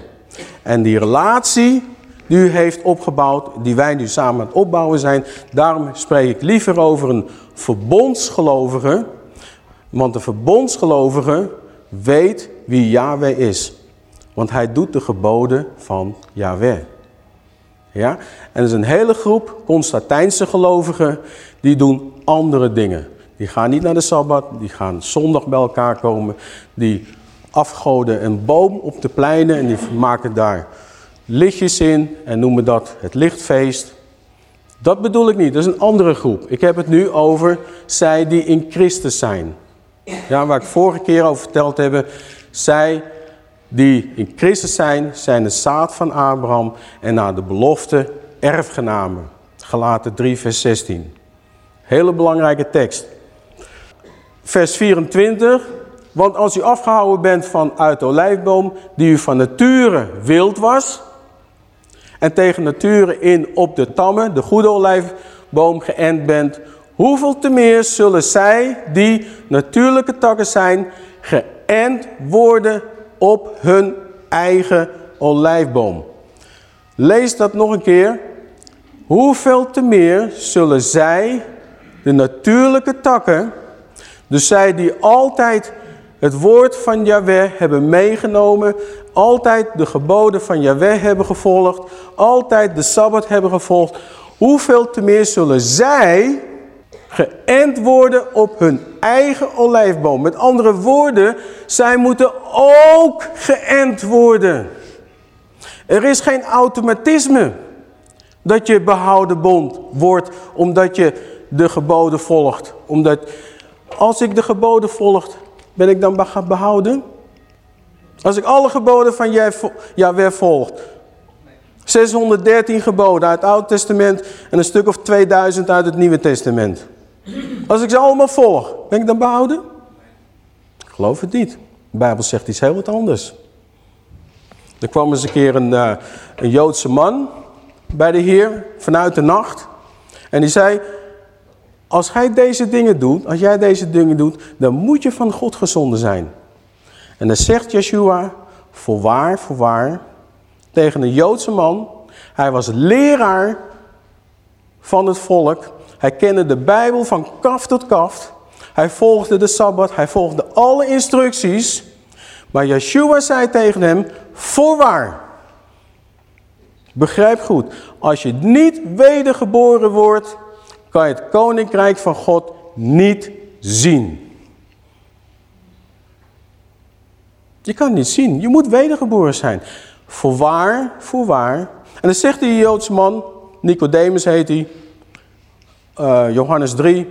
En die relatie u heeft opgebouwd, die wij nu samen aan het opbouwen zijn, daarom spreek ik liever over een verbondsgelovige. Want de verbondsgelovige weet wie Yahweh is. Want hij doet de geboden van Yahweh. Ja? En er is een hele groep Constantijnse gelovigen die doen andere dingen. Die gaan niet naar de Sabbat, die gaan zondag bij elkaar komen. Die afgoden een boom op de pleinen en die maken daar lichtjes in en noemen dat het lichtfeest. Dat bedoel ik niet, dat is een andere groep. Ik heb het nu over zij die in Christus zijn. Ja, waar ik vorige keer over verteld heb. Zij die in Christus zijn, zijn de zaad van Abraham en naar de belofte erfgenamen. Galaten 3 vers 16. Hele belangrijke tekst. Vers 24. Want als u afgehouden bent van uit de olijfboom, die u van nature wild was, en tegen nature in op de tammen, de goede olijfboom, geënt bent, hoeveel te meer zullen zij, die natuurlijke takken zijn, geënt worden op hun eigen olijfboom. Lees dat nog een keer. Hoeveel te meer zullen zij, de natuurlijke takken, dus zij die altijd het woord van Yahweh hebben meegenomen, altijd de geboden van Yahweh hebben gevolgd, altijd de Sabbat hebben gevolgd, hoeveel te meer zullen zij geënt worden op hun eigen olijfboom. Met andere woorden, zij moeten ook geënt worden. Er is geen automatisme dat je behouden bond wordt omdat je de geboden volgt. Omdat als ik de geboden volg, ben ik dan behouden? Als ik alle geboden van Jahweh volg. 613 geboden uit het Oude Testament en een stuk of 2000 uit het Nieuwe Testament. Als ik ze allemaal volg, ben ik dan behouden? Geloof het niet. De Bijbel zegt iets heel wat anders. Er kwam eens een keer een, uh, een Joodse man bij de Heer vanuit de nacht. En die zei, als hij deze dingen doet, als jij deze dingen doet, dan moet je van God gezonden zijn. En dan zegt Yeshua, voorwaar, voorwaar, tegen een Joodse man. Hij was leraar van het volk. Hij kende de Bijbel van kaf tot kaf. Hij volgde de Sabbat, hij volgde alle instructies. Maar Yeshua zei tegen hem, voorwaar. Begrijp goed, als je niet wedergeboren wordt, kan je het koninkrijk van God niet zien. Je kan het niet zien, je moet wedergeboren zijn. Voorwaar, voorwaar. En dan zegt die Joodse man, Nicodemus heet hij, uh, Johannes 3.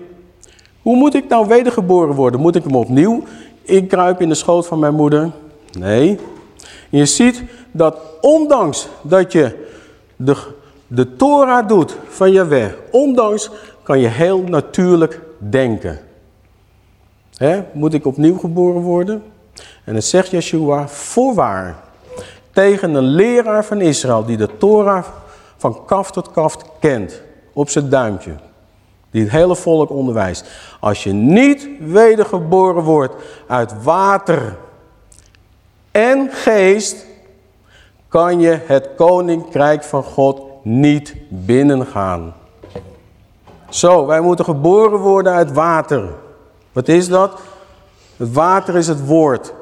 Hoe moet ik nou wedergeboren worden? Moet ik hem opnieuw inkruipen in de schoot van mijn moeder? Nee. je ziet dat ondanks dat je de, de Torah doet van Yahweh, ondanks kan je heel natuurlijk denken. He, moet ik opnieuw geboren worden? En dan zegt Yeshua, voorwaar, tegen een leraar van Israël die de Torah van kaf tot kaft kent, op zijn duimpje. Die het hele volk onderwijst. Als je niet wedergeboren wordt uit water en geest, kan je het koninkrijk van God niet binnengaan. Zo, wij moeten geboren worden uit water. Wat is dat? Het water is het woord.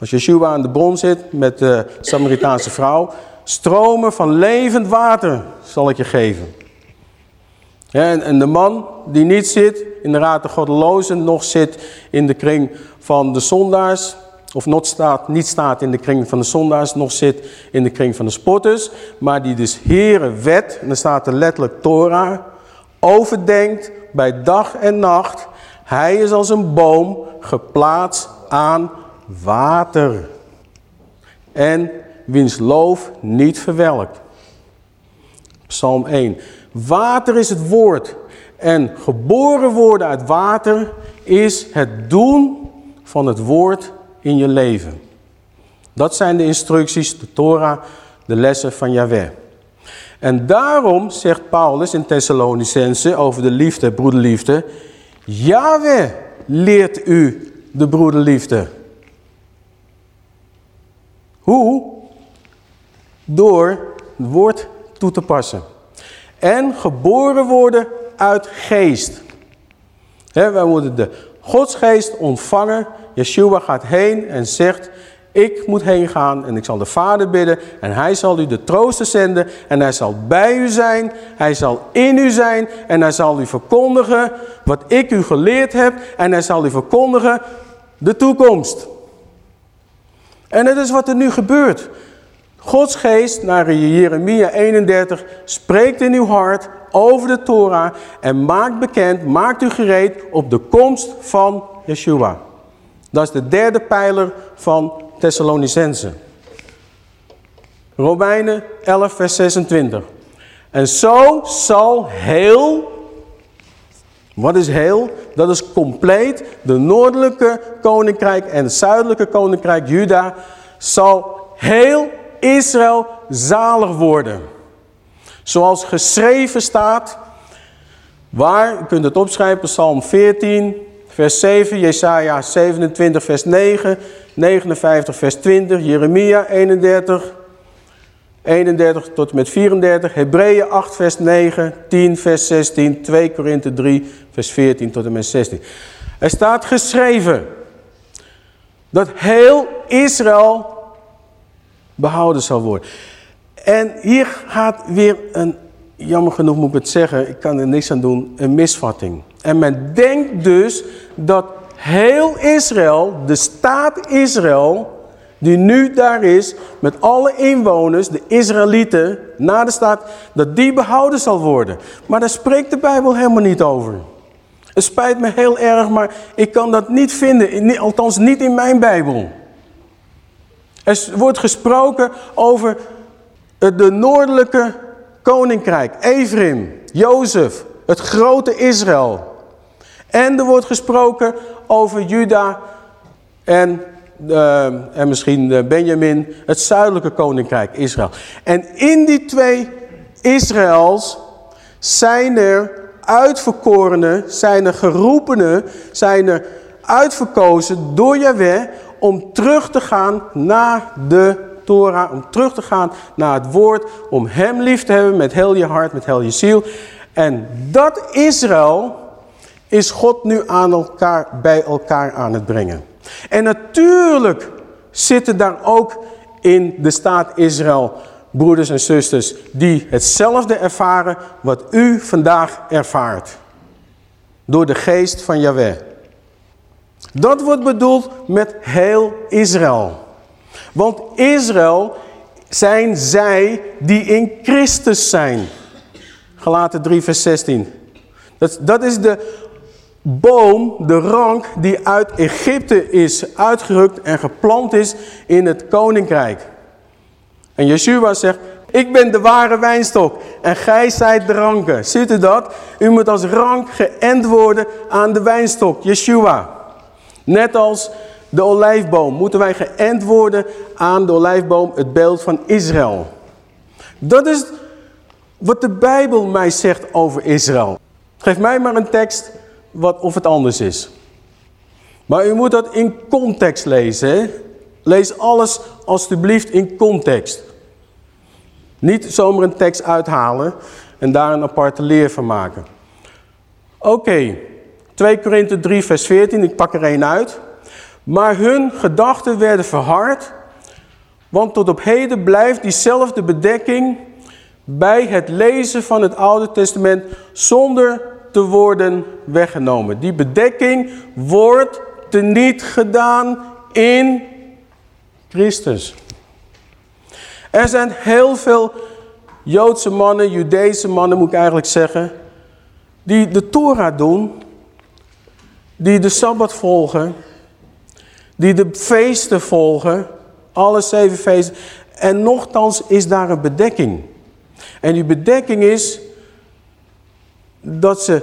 als Yeshua aan de bron zit met de Samaritaanse vrouw, stromen van levend water zal ik je geven. en, en, de man die niet zit in de raad de goddelozen, nog zit in de kring van de zondaars, of not staat, niet staat in de kring van de zondaars, nog zit in de kring van de spotters, maar die dus Heere wet, en dan staat er letterlijk Torah, overdenkt bij dag en nacht. Hij is als een boom geplaatst aan water. En wiens loof niet verwelkt. Psalm 1. Water is het woord. En geboren worden uit water is het doen van het woord in je leven. Dat zijn de instructies, de Torah, de lessen van Yahweh. En daarom zegt Paulus in Thessalonicense over de liefde, broederliefde. Yahweh leert u de broederliefde. Hoe? Door het woord toe te passen. En geboren worden uit geest. He, wij moeten de godsgeest ontvangen. Yeshua gaat heen en zegt, ik moet heen gaan en ik zal de Vader bidden en hij zal u de troosten zenden en hij zal bij u zijn. Hij zal in u zijn en hij zal u verkondigen wat ik u geleerd heb en hij zal u verkondigen de toekomst. En dat is wat er nu gebeurt. Gods geest, naar Jeremia 31, spreekt in uw hart over de Torah en maakt bekend, maakt u gereed op de komst van Yeshua. Dat is de derde pijler van Thessalonicense. Romeinen 11 vers 26. En zo zal heel, wat is heel? Dat is compleet, de noordelijke koninkrijk en het zuidelijke koninkrijk Juda zal heel Israël zalig worden. Zoals geschreven staat, waar, u kunt het opschrijven, Psalm 14, vers 7, Jesaja 27, vers 9, 59, vers 20, Jeremia 31, 31 tot en met 34, Hebreeën 8, vers 9, 10, vers 16, 2 Korinthe 3, vers 14 tot en met 16. Er staat geschreven dat heel Israël behouden zal worden. En hier gaat weer een, jammer genoeg moet ik het zeggen, ik kan er niks aan doen, een misvatting. En men denkt dus dat heel Israël, de staat Israël, die nu daar is, met alle inwoners, de Israëlieten, na de staat, dat die behouden zal worden. Maar daar spreekt de Bijbel helemaal niet over. Het spijt me heel erg, maar ik kan dat niet vinden, althans niet in mijn Bijbel. Er wordt gesproken over de noordelijke koninkrijk, Ephraim, Jozef, het grote Israël. En er wordt gesproken over Juda en, uh, en misschien Benjamin, het zuidelijke koninkrijk Israël. En in die twee Israëls zijn er uitverkorenen, zijn er geroepenen, zijn er uitverkozen door Yahweh om terug te gaan naar de Torah, om terug te gaan naar het woord, om hem lief te hebben met heel je hart, met heel je ziel. En dat Israël is God nu aan elkaar, bij elkaar aan het brengen. En natuurlijk zitten daar ook in de staat Israël broeders en zusters die hetzelfde ervaren wat u vandaag ervaart. Door de geest van Yahweh. Dat wordt bedoeld met heel Israël. Want Israël zijn zij die in Christus zijn. Galaten 3 vers 16. Dat, dat is de boom, de rank die uit Egypte is uitgerukt en geplant is in het koninkrijk. En Yeshua zegt, ik ben de ware wijnstok en gij zijt de. Ziet u dat? U moet als rank geënt worden aan de wijnstok, Yeshua. Net als de olijfboom moeten wij geënt worden aan de olijfboom, het beeld van Israël. Dat is wat de Bijbel mij zegt over Israël. Geef mij maar een tekst wat, of het anders is. Maar u moet dat in context lezen. Lees alles alstublieft in context. Niet zomaar een tekst uithalen en daar een aparte leer van maken. Oké, 2 Korinthe 3 vers 14, ik pak er één uit. Maar hun gedachten werden verhard, want tot op heden blijft diezelfde bedekking bij het lezen van het Oude Testament zonder te worden weggenomen. Die bedekking wordt teniet gedaan in Christus. Er zijn heel veel Joodse mannen, Judese mannen moet ik eigenlijk zeggen, die de Torah doen, die de Sabbat volgen, die de feesten volgen, alle zeven feesten. En nochtans is daar een bedekking. En die bedekking is dat ze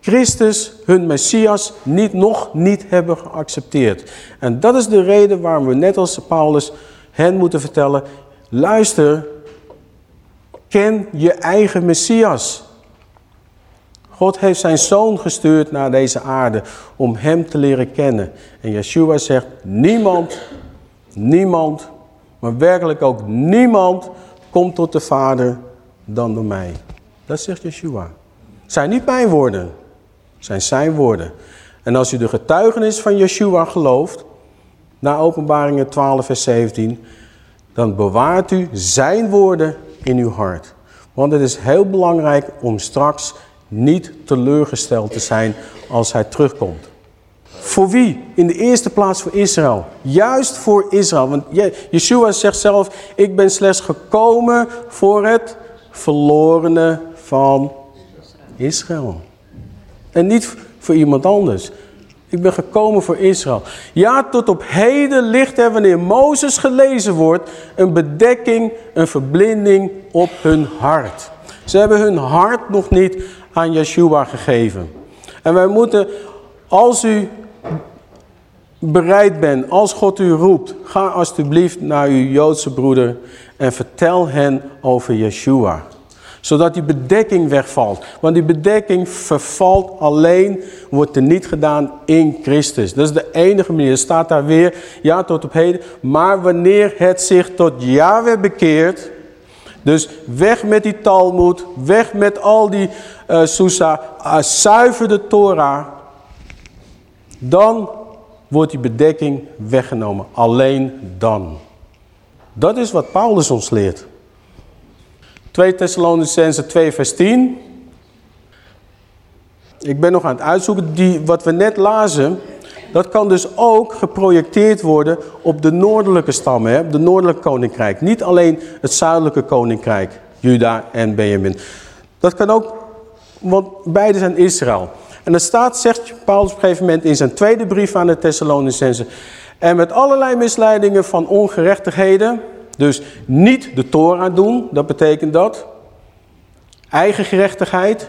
Christus, hun Messias, niet, nog niet hebben geaccepteerd. En dat is de reden waarom we net als Paulus hen moeten vertellen, luister, ken je eigen Messias. God heeft zijn zoon gestuurd naar deze aarde om hem te leren kennen. En Yeshua zegt, niemand, niemand, maar werkelijk ook niemand komt tot de Vader dan door mij. Dat zegt Yeshua. Zijn niet mijn woorden, zijn zijn woorden. En als u de getuigenis van Yeshua gelooft, na openbaringen 12 vers 17, dan bewaart u zijn woorden in uw hart. Want het is heel belangrijk om straks niet teleurgesteld te zijn als hij terugkomt. Voor wie? In de eerste plaats voor Israël. Juist voor Israël. Want Yeshua zegt zelf, ik ben slechts gekomen voor het verlorene van Israël. En niet voor iemand anders. Ik ben gekomen voor Israël. Ja, tot op heden ligt er wanneer Mozes gelezen wordt een bedekking, een verblinding op hun hart. Ze hebben hun hart nog niet aan Yeshua gegeven. En wij moeten, als u bereid bent, als God u roept, ga alsjeblieft naar uw Joodse broeder en vertel hen over Yeshua. Zodat die bedekking wegvalt. Want die bedekking vervalt alleen, wordt er niet gedaan in Christus. Dat is de enige manier. Er staat daar weer, ja tot op heden. Maar wanneer het zich tot Yahweh bekeert, dus weg met die Talmud, weg met al die uh, Susa, uh, zuiver de Torah. Dan wordt die bedekking weggenomen. Alleen dan. Dat is wat Paulus ons leert. 2 Thessalonicense 2 vers 10. Ik ben nog aan het uitzoeken. Die, wat we net lazen, dat kan dus ook geprojecteerd worden op de noordelijke stammen, op de noordelijke koninkrijk. Niet alleen het zuidelijke koninkrijk, Juda en Benjamin. Dat kan ook, want beide zijn Israël. En dat staat, zegt Paulus op een gegeven moment in zijn tweede brief aan de Thessalonicense. En met allerlei misleidingen van ongerechtigheden, dus niet de Torah doen, dat betekent dat. Eigen gerechtigheid,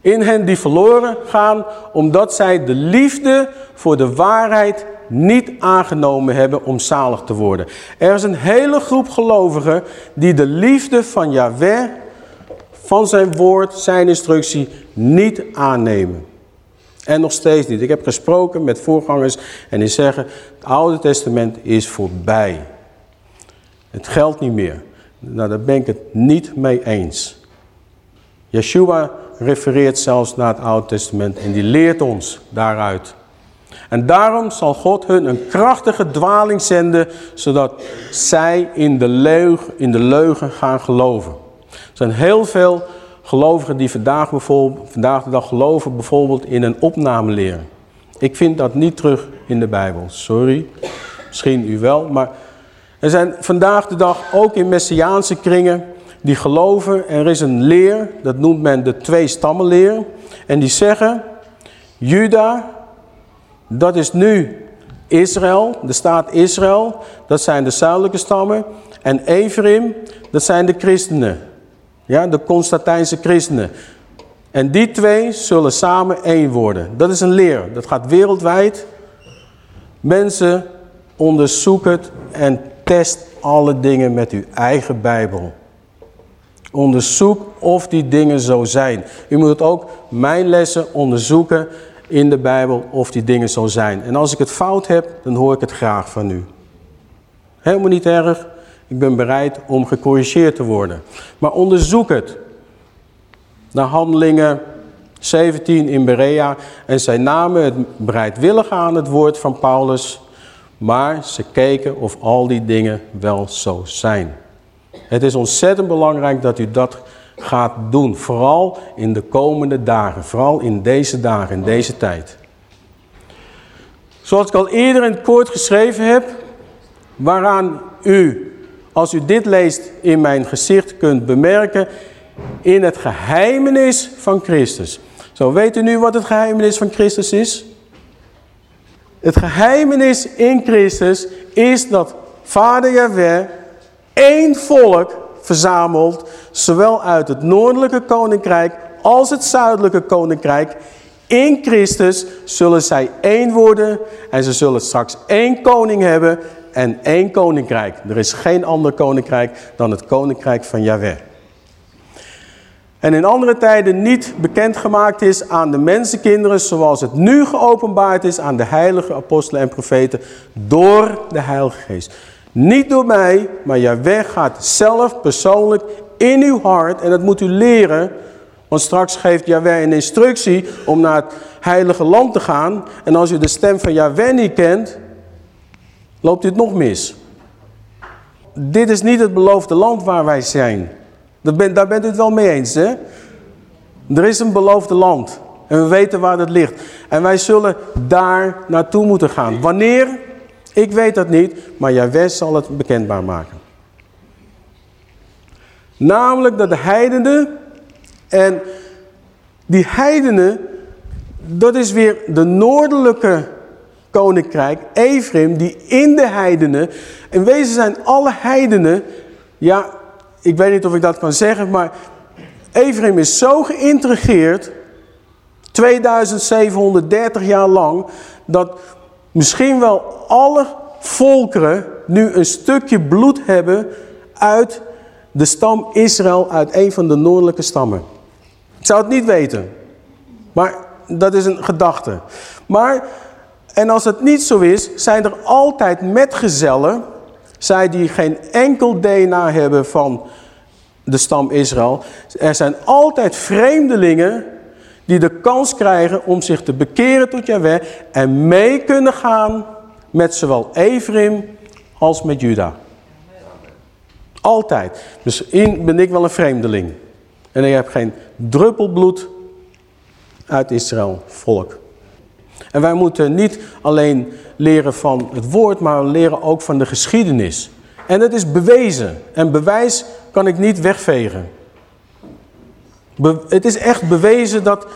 in hen die verloren gaan, omdat zij de liefde voor de waarheid niet aangenomen hebben om zalig te worden. Er is een hele groep gelovigen die de liefde van Yahweh, van zijn woord, zijn instructie, niet aannemen. En nog steeds niet. Ik heb gesproken met voorgangers en die zeggen, het Oude Testament is voorbij. Het geldt niet meer. Nou, daar ben ik het niet mee eens. Yeshua refereert zelfs naar het Oude Testament en die leert ons daaruit. En daarom zal God hun een krachtige dwaling zenden, zodat zij in de, leugen, in de leugen gaan geloven. Er zijn heel veel gelovigen die vandaag, vandaag de dag geloven bijvoorbeeld in een opnameleer. Ik vind dat niet terug in de Bijbel, sorry. Misschien u wel, maar er zijn vandaag de dag ook in Messiaanse kringen die geloven, er is een leer, dat noemt men de twee stammenleer. En die zeggen, Juda, dat is nu Israël, de staat Israël, dat zijn de zuidelijke stammen. En Ephraim, dat zijn de christenen, ja, de Constantijnse christenen. En die twee zullen samen één worden. Dat is een leer, dat gaat wereldwijd. Mensen, onderzoek het en test alle dingen met uw eigen Bijbel. Onderzoek of die dingen zo zijn. U moet ook, mijn lessen, onderzoeken in de Bijbel of die dingen zo zijn. En als ik het fout heb, dan hoor ik het graag van u. Helemaal niet erg. Ik ben bereid om gecorrigeerd te worden. Maar onderzoek het. Naar handelingen 17 in Berea. En zij namen het bereidwillig aan het woord van Paulus. Maar ze keken of al die dingen wel zo zijn. Het is ontzettend belangrijk dat u dat gaat doen. Vooral in de komende dagen. Vooral in deze dagen, in deze tijd. Zoals ik al eerder in het koord geschreven heb. Waaraan u, als u dit leest, in mijn gezicht kunt bemerken. In het geheimenis van Christus. Zo weet u nu wat het geheimenis van Christus is? Het geheimenis in Christus is dat Vader Jahweh één volk verzamelt, zowel uit het noordelijke koninkrijk als het zuidelijke koninkrijk, In Christus zullen zij één worden en ze zullen straks één koning hebben en één koninkrijk. Er is geen ander koninkrijk dan het koninkrijk van Yahweh. En in andere tijden niet bekendgemaakt is aan de mensenkinderen zoals het nu geopenbaard is aan de heilige apostelen en profeten door de heilige geest. Niet door mij, maar Yahweh gaat zelf persoonlijk in uw hart en dat moet u leren. Want straks geeft Yahweh een instructie om naar het heilige land te gaan. En als u de stem van Yahweh niet kent, loopt u het nog mis. Dit is niet het beloofde land waar wij zijn. Daar bent u het wel mee eens, hè? Er is een beloofde land. En we weten waar dat ligt. En wij zullen daar naartoe moeten gaan. Wanneer? Ik weet dat niet, maar Jaweh zal het bekendbaar maken. Namelijk dat de heidenen en die heidenen, dat is weer de noordelijke koninkrijk, Ephraim, die in de heidenen, in wezen zijn alle heidenen, ja, ik weet niet of ik dat kan zeggen, maar Ephraim is zo geïntegreerd, 2730 jaar lang, dat misschien wel alle volkeren nu een stukje bloed hebben uit de stam Israël, uit een van de noordelijke stammen. Ik zou het niet weten, maar dat is een gedachte. Maar, en als het niet zo is, zijn er altijd metgezellen zij die geen enkel DNA hebben van de stam Israël. Er zijn altijd vreemdelingen die de kans krijgen om zich te bekeren tot Jahweh en mee kunnen gaan met zowel Ephraim als met Juda. Altijd. Dus in ben ik wel een vreemdeling. En ik heb geen druppel bloed uit Israël, volk. En wij moeten niet alleen leren van het woord, maar leren ook van de geschiedenis. En het is bewezen. En bewijs kan ik niet wegvegen. het is echt bewezen dat,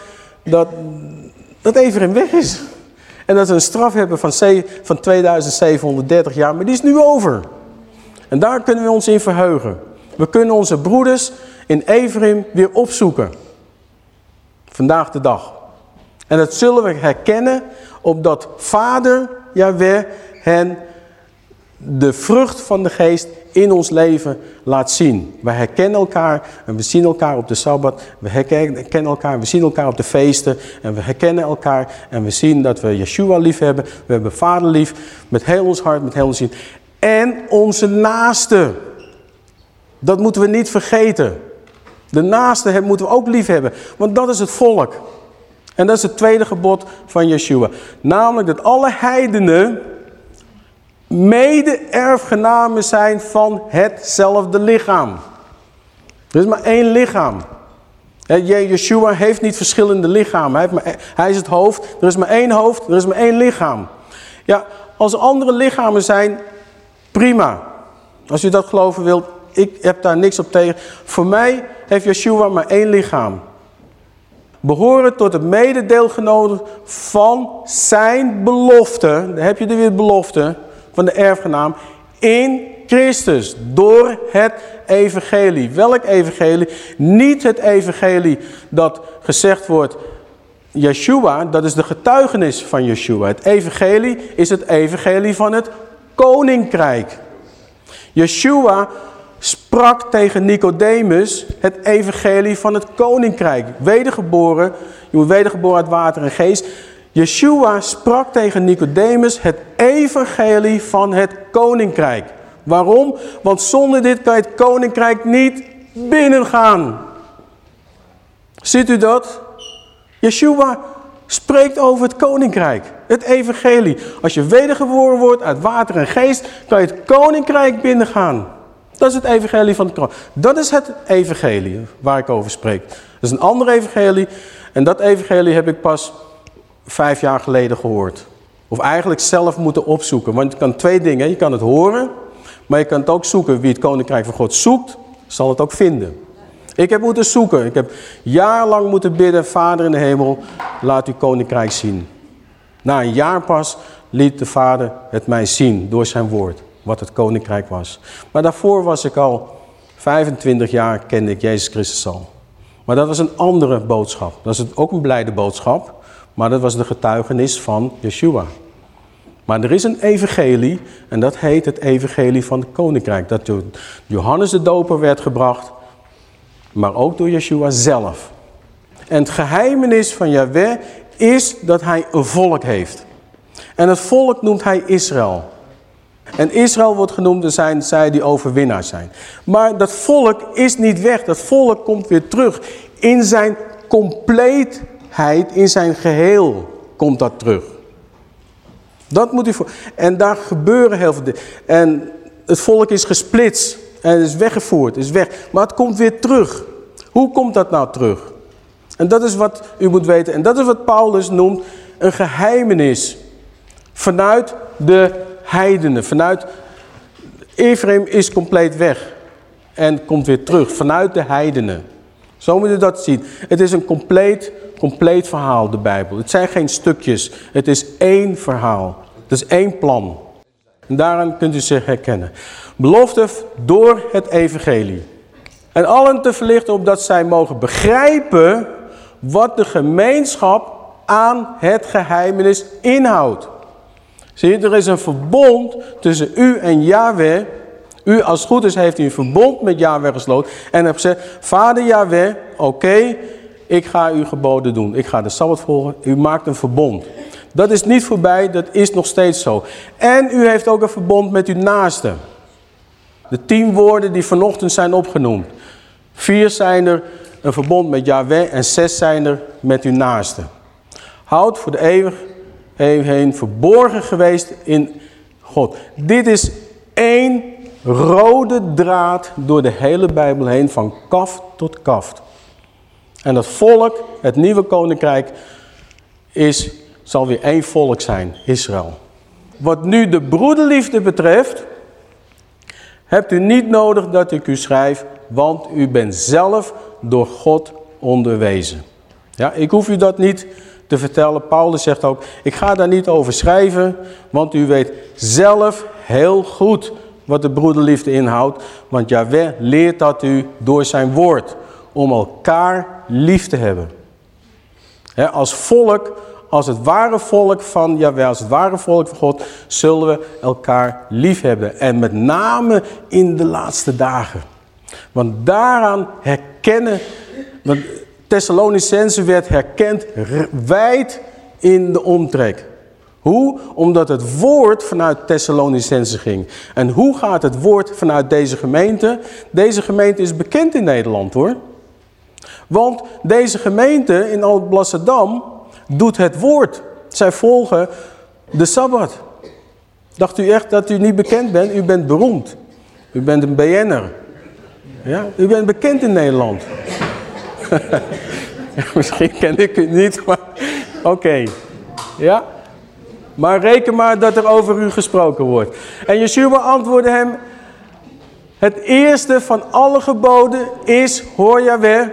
dat, dat Everin weg is. En dat we een straf hebben van, van 2730 jaar, maar die is nu over. En daar kunnen we ons in verheugen. We kunnen onze broeders in Everim weer opzoeken. Vandaag de dag. En dat zullen we herkennen opdat Vader Jahweh hen de vrucht van de geest in ons leven laat zien. We herkennen elkaar en we zien elkaar op de Sabbat. We herkennen elkaar, we zien elkaar op de feesten. En we herkennen elkaar en we zien dat we Yeshua lief hebben. We hebben Vader lief met heel ons hart, met heel ons zin. En onze naaste. Dat moeten we niet vergeten. De naaste moeten we ook lief hebben. Want dat is het volk. En dat is het tweede gebod van Yeshua. Namelijk dat alle heidenen mede-erfgenamen zijn van hetzelfde lichaam. Er is maar één lichaam. Yeshua heeft niet verschillende lichamen. Hij, heeft maar, hij is het hoofd. Er is maar één hoofd. Er is maar één lichaam. Ja, als er andere lichamen zijn, prima. Als u dat geloven wilt, ik heb daar niks op tegen. Voor mij heeft Yeshua maar één lichaam. Behoren tot het mededeelgenoten van zijn belofte. Daar heb je de weer belofte van de erfgenaam in Christus door het evangelie. Welk evangelie? Niet het evangelie dat gezegd wordt, Yeshua, dat is de getuigenis van Yeshua. Het evangelie is het evangelie van het koninkrijk. Yeshua sprak tegen Nicodemus het evangelie van het koninkrijk. Wedergeboren, je wordt wedergeboren uit water en geest. Yeshua sprak tegen Nicodemus het evangelie van het koninkrijk. Waarom? Want zonder dit kan je het koninkrijk niet binnengaan. Ziet u dat? Yeshua spreekt over het koninkrijk, het evangelie. Als je wedergeboren wordt uit water en geest, kan je het koninkrijk binnengaan. Dat is het evangelie van het koninkrijk. Dat is het evangelie waar ik over spreek. Dat is een ander evangelie. En dat evangelie heb ik pas vijf jaar geleden gehoord. Of eigenlijk zelf moeten opzoeken. Want je kan twee dingen. Je kan het horen, maar je kan het ook zoeken. Wie het koninkrijk van God zoekt, zal het ook vinden. Ik heb moeten zoeken. Ik heb jarenlang moeten bidden. Vader in de hemel, laat uw koninkrijk zien. Na een jaar pas liet de vader het mij zien door zijn woord. Wat het koninkrijk was. Maar daarvoor was ik al 25 jaar kende ik Jezus Christus al. Maar dat was een andere boodschap. Dat is ook een blijde boodschap. Maar dat was de getuigenis van Yeshua. Maar er is een evangelie en dat heet het evangelie van het koninkrijk. Dat door Johannes de doper werd gebracht, maar ook door Yeshua zelf. En het geheimenis van Yahweh is dat hij een volk heeft. En het volk noemt hij Israël. En Israël wordt genoemd, er zijn zij die overwinnaars zijn. Maar dat volk is niet weg. Dat volk komt weer terug. In zijn compleetheid, in zijn geheel komt dat terug. Dat moet u voor. En daar gebeuren heel veel dingen. En het volk is gesplitst. En is weggevoerd, is weg. Maar het komt weer terug. Hoe komt dat nou terug? En dat is wat u moet weten. En dat is wat Paulus noemt een geheimenis. Vanuit de heidenen. Vanuit Ephraim is compleet weg. En komt weer terug. Vanuit de heidenen. Zo moet je dat zien. Het is een compleet, compleet verhaal, de Bijbel. Het zijn geen stukjes. Het is één verhaal. Het is één plan. En daaraan kunt u zich herkennen. Belofte door het evangelie. En allen te verlichten opdat zij mogen begrijpen wat de gemeenschap aan het geheimenis inhoudt. Zie je, er is een verbond tussen u en Yahweh. U als het goed is heeft u een verbond met Yahweh gesloten. En hebt gezegd, vader Yahweh, oké, ik ga uw geboden doen. Ik ga de Sabbat volgen. U maakt een verbond. Dat is niet voorbij, dat is nog steeds zo. En u heeft ook een verbond met uw naaste. De tien woorden die vanochtend zijn opgenoemd. Vier zijn er een verbond met Yahweh en zes zijn er met uw naaste. Houd voor de eeuwig heen verborgen geweest in God. Dit is één rode draad door de hele Bijbel heen van kaft tot kaft. En dat volk, het nieuwe koninkrijk, is, zal weer één volk zijn, Israël. Wat nu de broederliefde betreft, hebt u niet nodig dat ik u schrijf, want u bent zelf door God onderwezen. Ja, ik hoef u dat niet te vertellen. Paulus zegt ook, ik ga daar niet over schrijven, want u weet zelf heel goed wat de broederliefde inhoudt. Want Yahweh leert dat u door zijn woord, om elkaar lief te hebben. als volk, als het ware volk van Yahweh, als het ware volk van God, zullen we elkaar lief hebben. En met name in de laatste dagen. Want daaraan herkennen, want Thessalonicense werd herkend wijd in de omtrek. Hoe? Omdat het woord vanuit Thessalonicense ging. En hoe gaat het woord vanuit deze gemeente? Deze gemeente is bekend in Nederland hoor. Want deze gemeente in Alblasserdam doet het woord. Zij volgen de Sabbat. Dacht u echt dat u niet bekend bent? U bent beroemd. U bent een BN'er. Ja, u bent bekend in Nederland. Misschien ken ik u niet, maar oké. Ja? Maar reken maar dat er over u gesproken wordt. En Yeshua antwoordde hem, het eerste van alle geboden is, hoor Yahweh,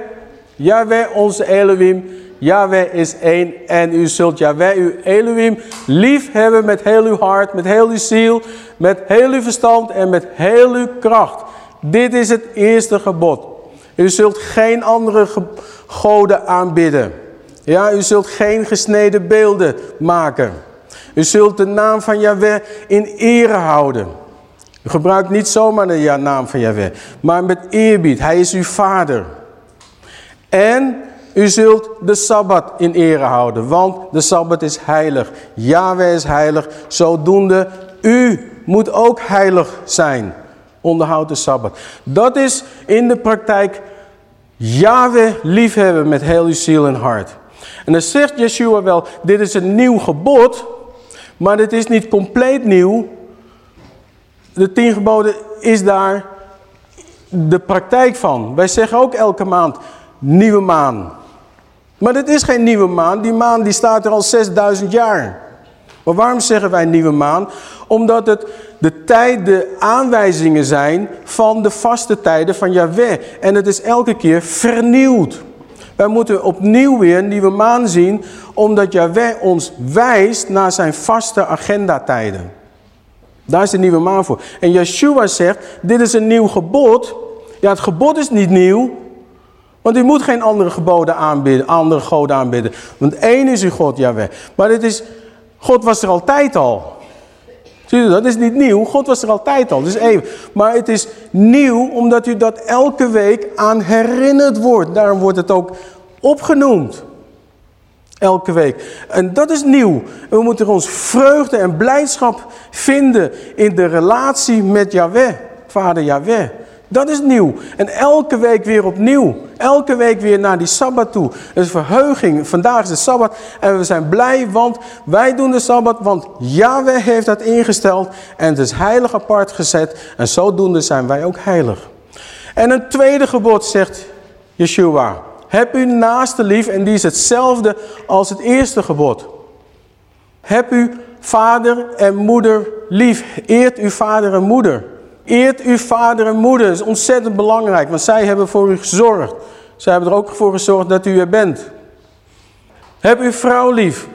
Yahweh onze Elohim, Yahweh is één en u zult Yahweh uw Elohim lief hebben met heel uw hart, met heel uw ziel, met heel uw verstand en met heel uw kracht. Dit is het eerste gebod. U zult geen andere goden aanbidden. Ja, u zult geen gesneden beelden maken. U zult de naam van Yahweh in ere houden. U gebruikt niet zomaar de naam van Yahweh, maar met eerbied. Hij is uw vader. En u zult de Sabbat in ere houden, want de Sabbat is heilig. Yahweh is heilig, zodoende u moet ook heilig zijn. Onderhoud de Sabbat. Dat is in de praktijk Yahweh liefhebben met heel uw ziel en hart. En dan zegt Yeshua wel, dit is een nieuw gebod, maar dit is niet compleet nieuw. De tien geboden is daar de praktijk van. Wij zeggen ook elke maand, nieuwe maan. Maar dit is geen nieuwe maan, die maan die staat er al 6000 jaar. Maar waarom zeggen wij nieuwe maan? Omdat het de tijd, de aanwijzingen zijn van de vaste tijden van Yahweh. En het is elke keer vernieuwd. Wij moeten opnieuw weer een nieuwe maan zien, omdat Yahweh ons wijst naar zijn vaste agendatijden. Daar is de nieuwe maan voor. En Yeshua zegt, dit is een nieuw gebod. Ja, het gebod is niet nieuw, Want u moet geen andere geboden aanbidden, andere goden aanbidden. Want één is uw God, Jaweh. Maar dit is, God was er altijd al. Zie je dat? is niet nieuw. God was er altijd al. Dus even. Maar het is nieuw omdat u dat elke week aan herinnerd wordt. Daarom wordt het ook opgenoemd. Elke week. En dat is nieuw. We moeten ons vreugde en blijdschap vinden in de relatie met Yahweh. Vader Yahweh. Dat is nieuw. En elke week weer opnieuw. Elke week weer naar die Sabbat toe. Het is verheuging. Vandaag is de Sabbat. En we zijn blij, want wij doen de Sabbat. Want Yahweh heeft dat ingesteld. En het is heilig apart gezet. En zodoende zijn wij ook heilig. En een tweede gebod zegt Yeshua. Heb uw naaste lief. En die is hetzelfde als het eerste gebod. Heb uw vader en moeder lief. Eert uw vader en moeder. Eert uw vader en moeder. Dat is ontzettend belangrijk, want zij hebben voor u gezorgd. Zij hebben er ook voor gezorgd dat u er bent. Heb uw vrouw lief.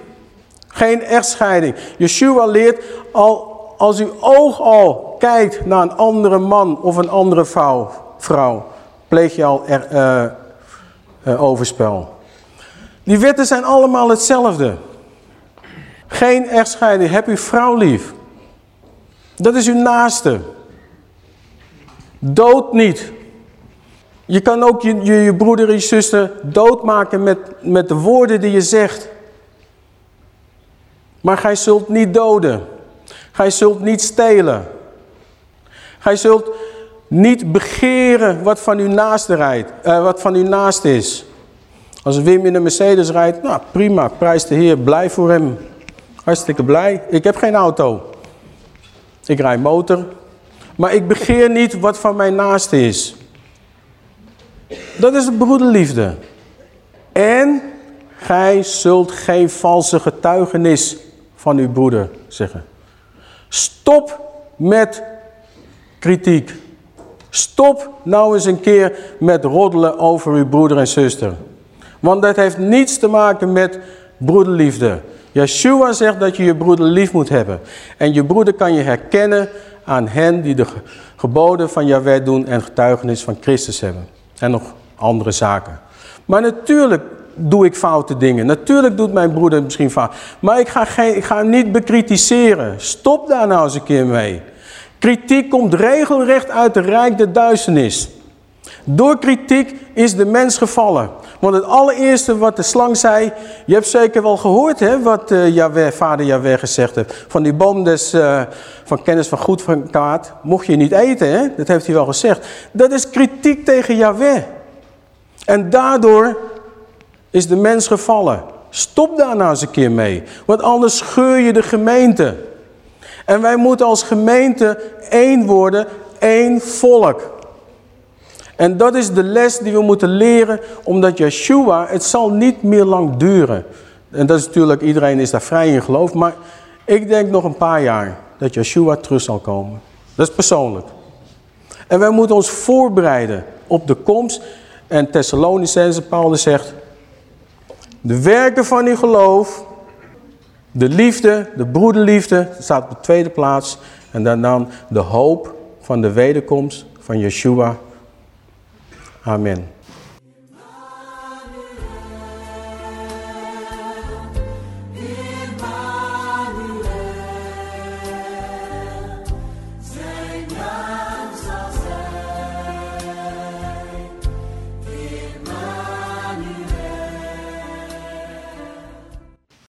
Geen echtscheiding. Yeshua leert al, als uw oog al kijkt naar een andere man of een andere vrouw, vrouw pleeg je al uh, uh, overspel. Die wetten zijn allemaal hetzelfde. Geen echtscheiding. Heb uw vrouw lief. Dat is uw naaste. Dood niet. Je kan ook je, je, je broeder en je zuster doodmaken met, met de woorden die je zegt. Maar gij zult niet doden. Gij zult niet stelen. Gij zult niet begeren wat van uw naaste rijdt, uh, wat van uw naast is. Als Wim in een Mercedes rijdt, nou prima, prijs de Heer, blij voor hem. Hartstikke blij. Ik heb geen auto. Ik rijd motor, maar ik begeer niet wat van mijn naaste is. Dat is de broederliefde. En gij zult geen valse getuigenis van uw broeder zeggen. Stop met kritiek. Stop nou eens een keer met roddelen over uw broeder en zuster. Want dat heeft niets te maken met broederliefde. Yeshua zegt dat je je broeder lief moet hebben. En je broeder kan je herkennen aan hen die de geboden van Yahweh doen en getuigenis van Christus hebben. En nog andere zaken. Maar natuurlijk doe ik foute dingen. Natuurlijk doet mijn broeder misschien fout. Maar ik ga, geen, ik ga hem niet bekritiseren. Stop daar nou eens een keer mee. Kritiek komt regelrecht uit de rijk der duisternis. Door kritiek is de mens gevallen. Want het allereerste wat de slang zei, je hebt zeker wel gehoord hè, wat uh, vader Yahweh gezegd heeft. Van die boom des, uh, van kennis van goed van kwaad, mocht je niet eten. Hè? Dat heeft hij wel gezegd. Dat is kritiek tegen Yahweh. En daardoor is de mens gevallen. Stop daar nou eens een keer mee. Want anders scheur je de gemeente. En wij moeten als gemeente één worden, één volk. En dat is de les die we moeten leren, omdat Yeshua, het zal niet meer lang duren. En dat is natuurlijk, iedereen is daar vrij in geloof, maar ik denk nog een paar jaar dat Yeshua terug zal komen. Dat is persoonlijk. En wij moeten ons voorbereiden op de komst. En Thessalonicense Paulus zegt, de werken van uw geloof, de liefde, de broederliefde, staat op de tweede plaats. En dan de hoop van de wederkomst van Yeshua Amen.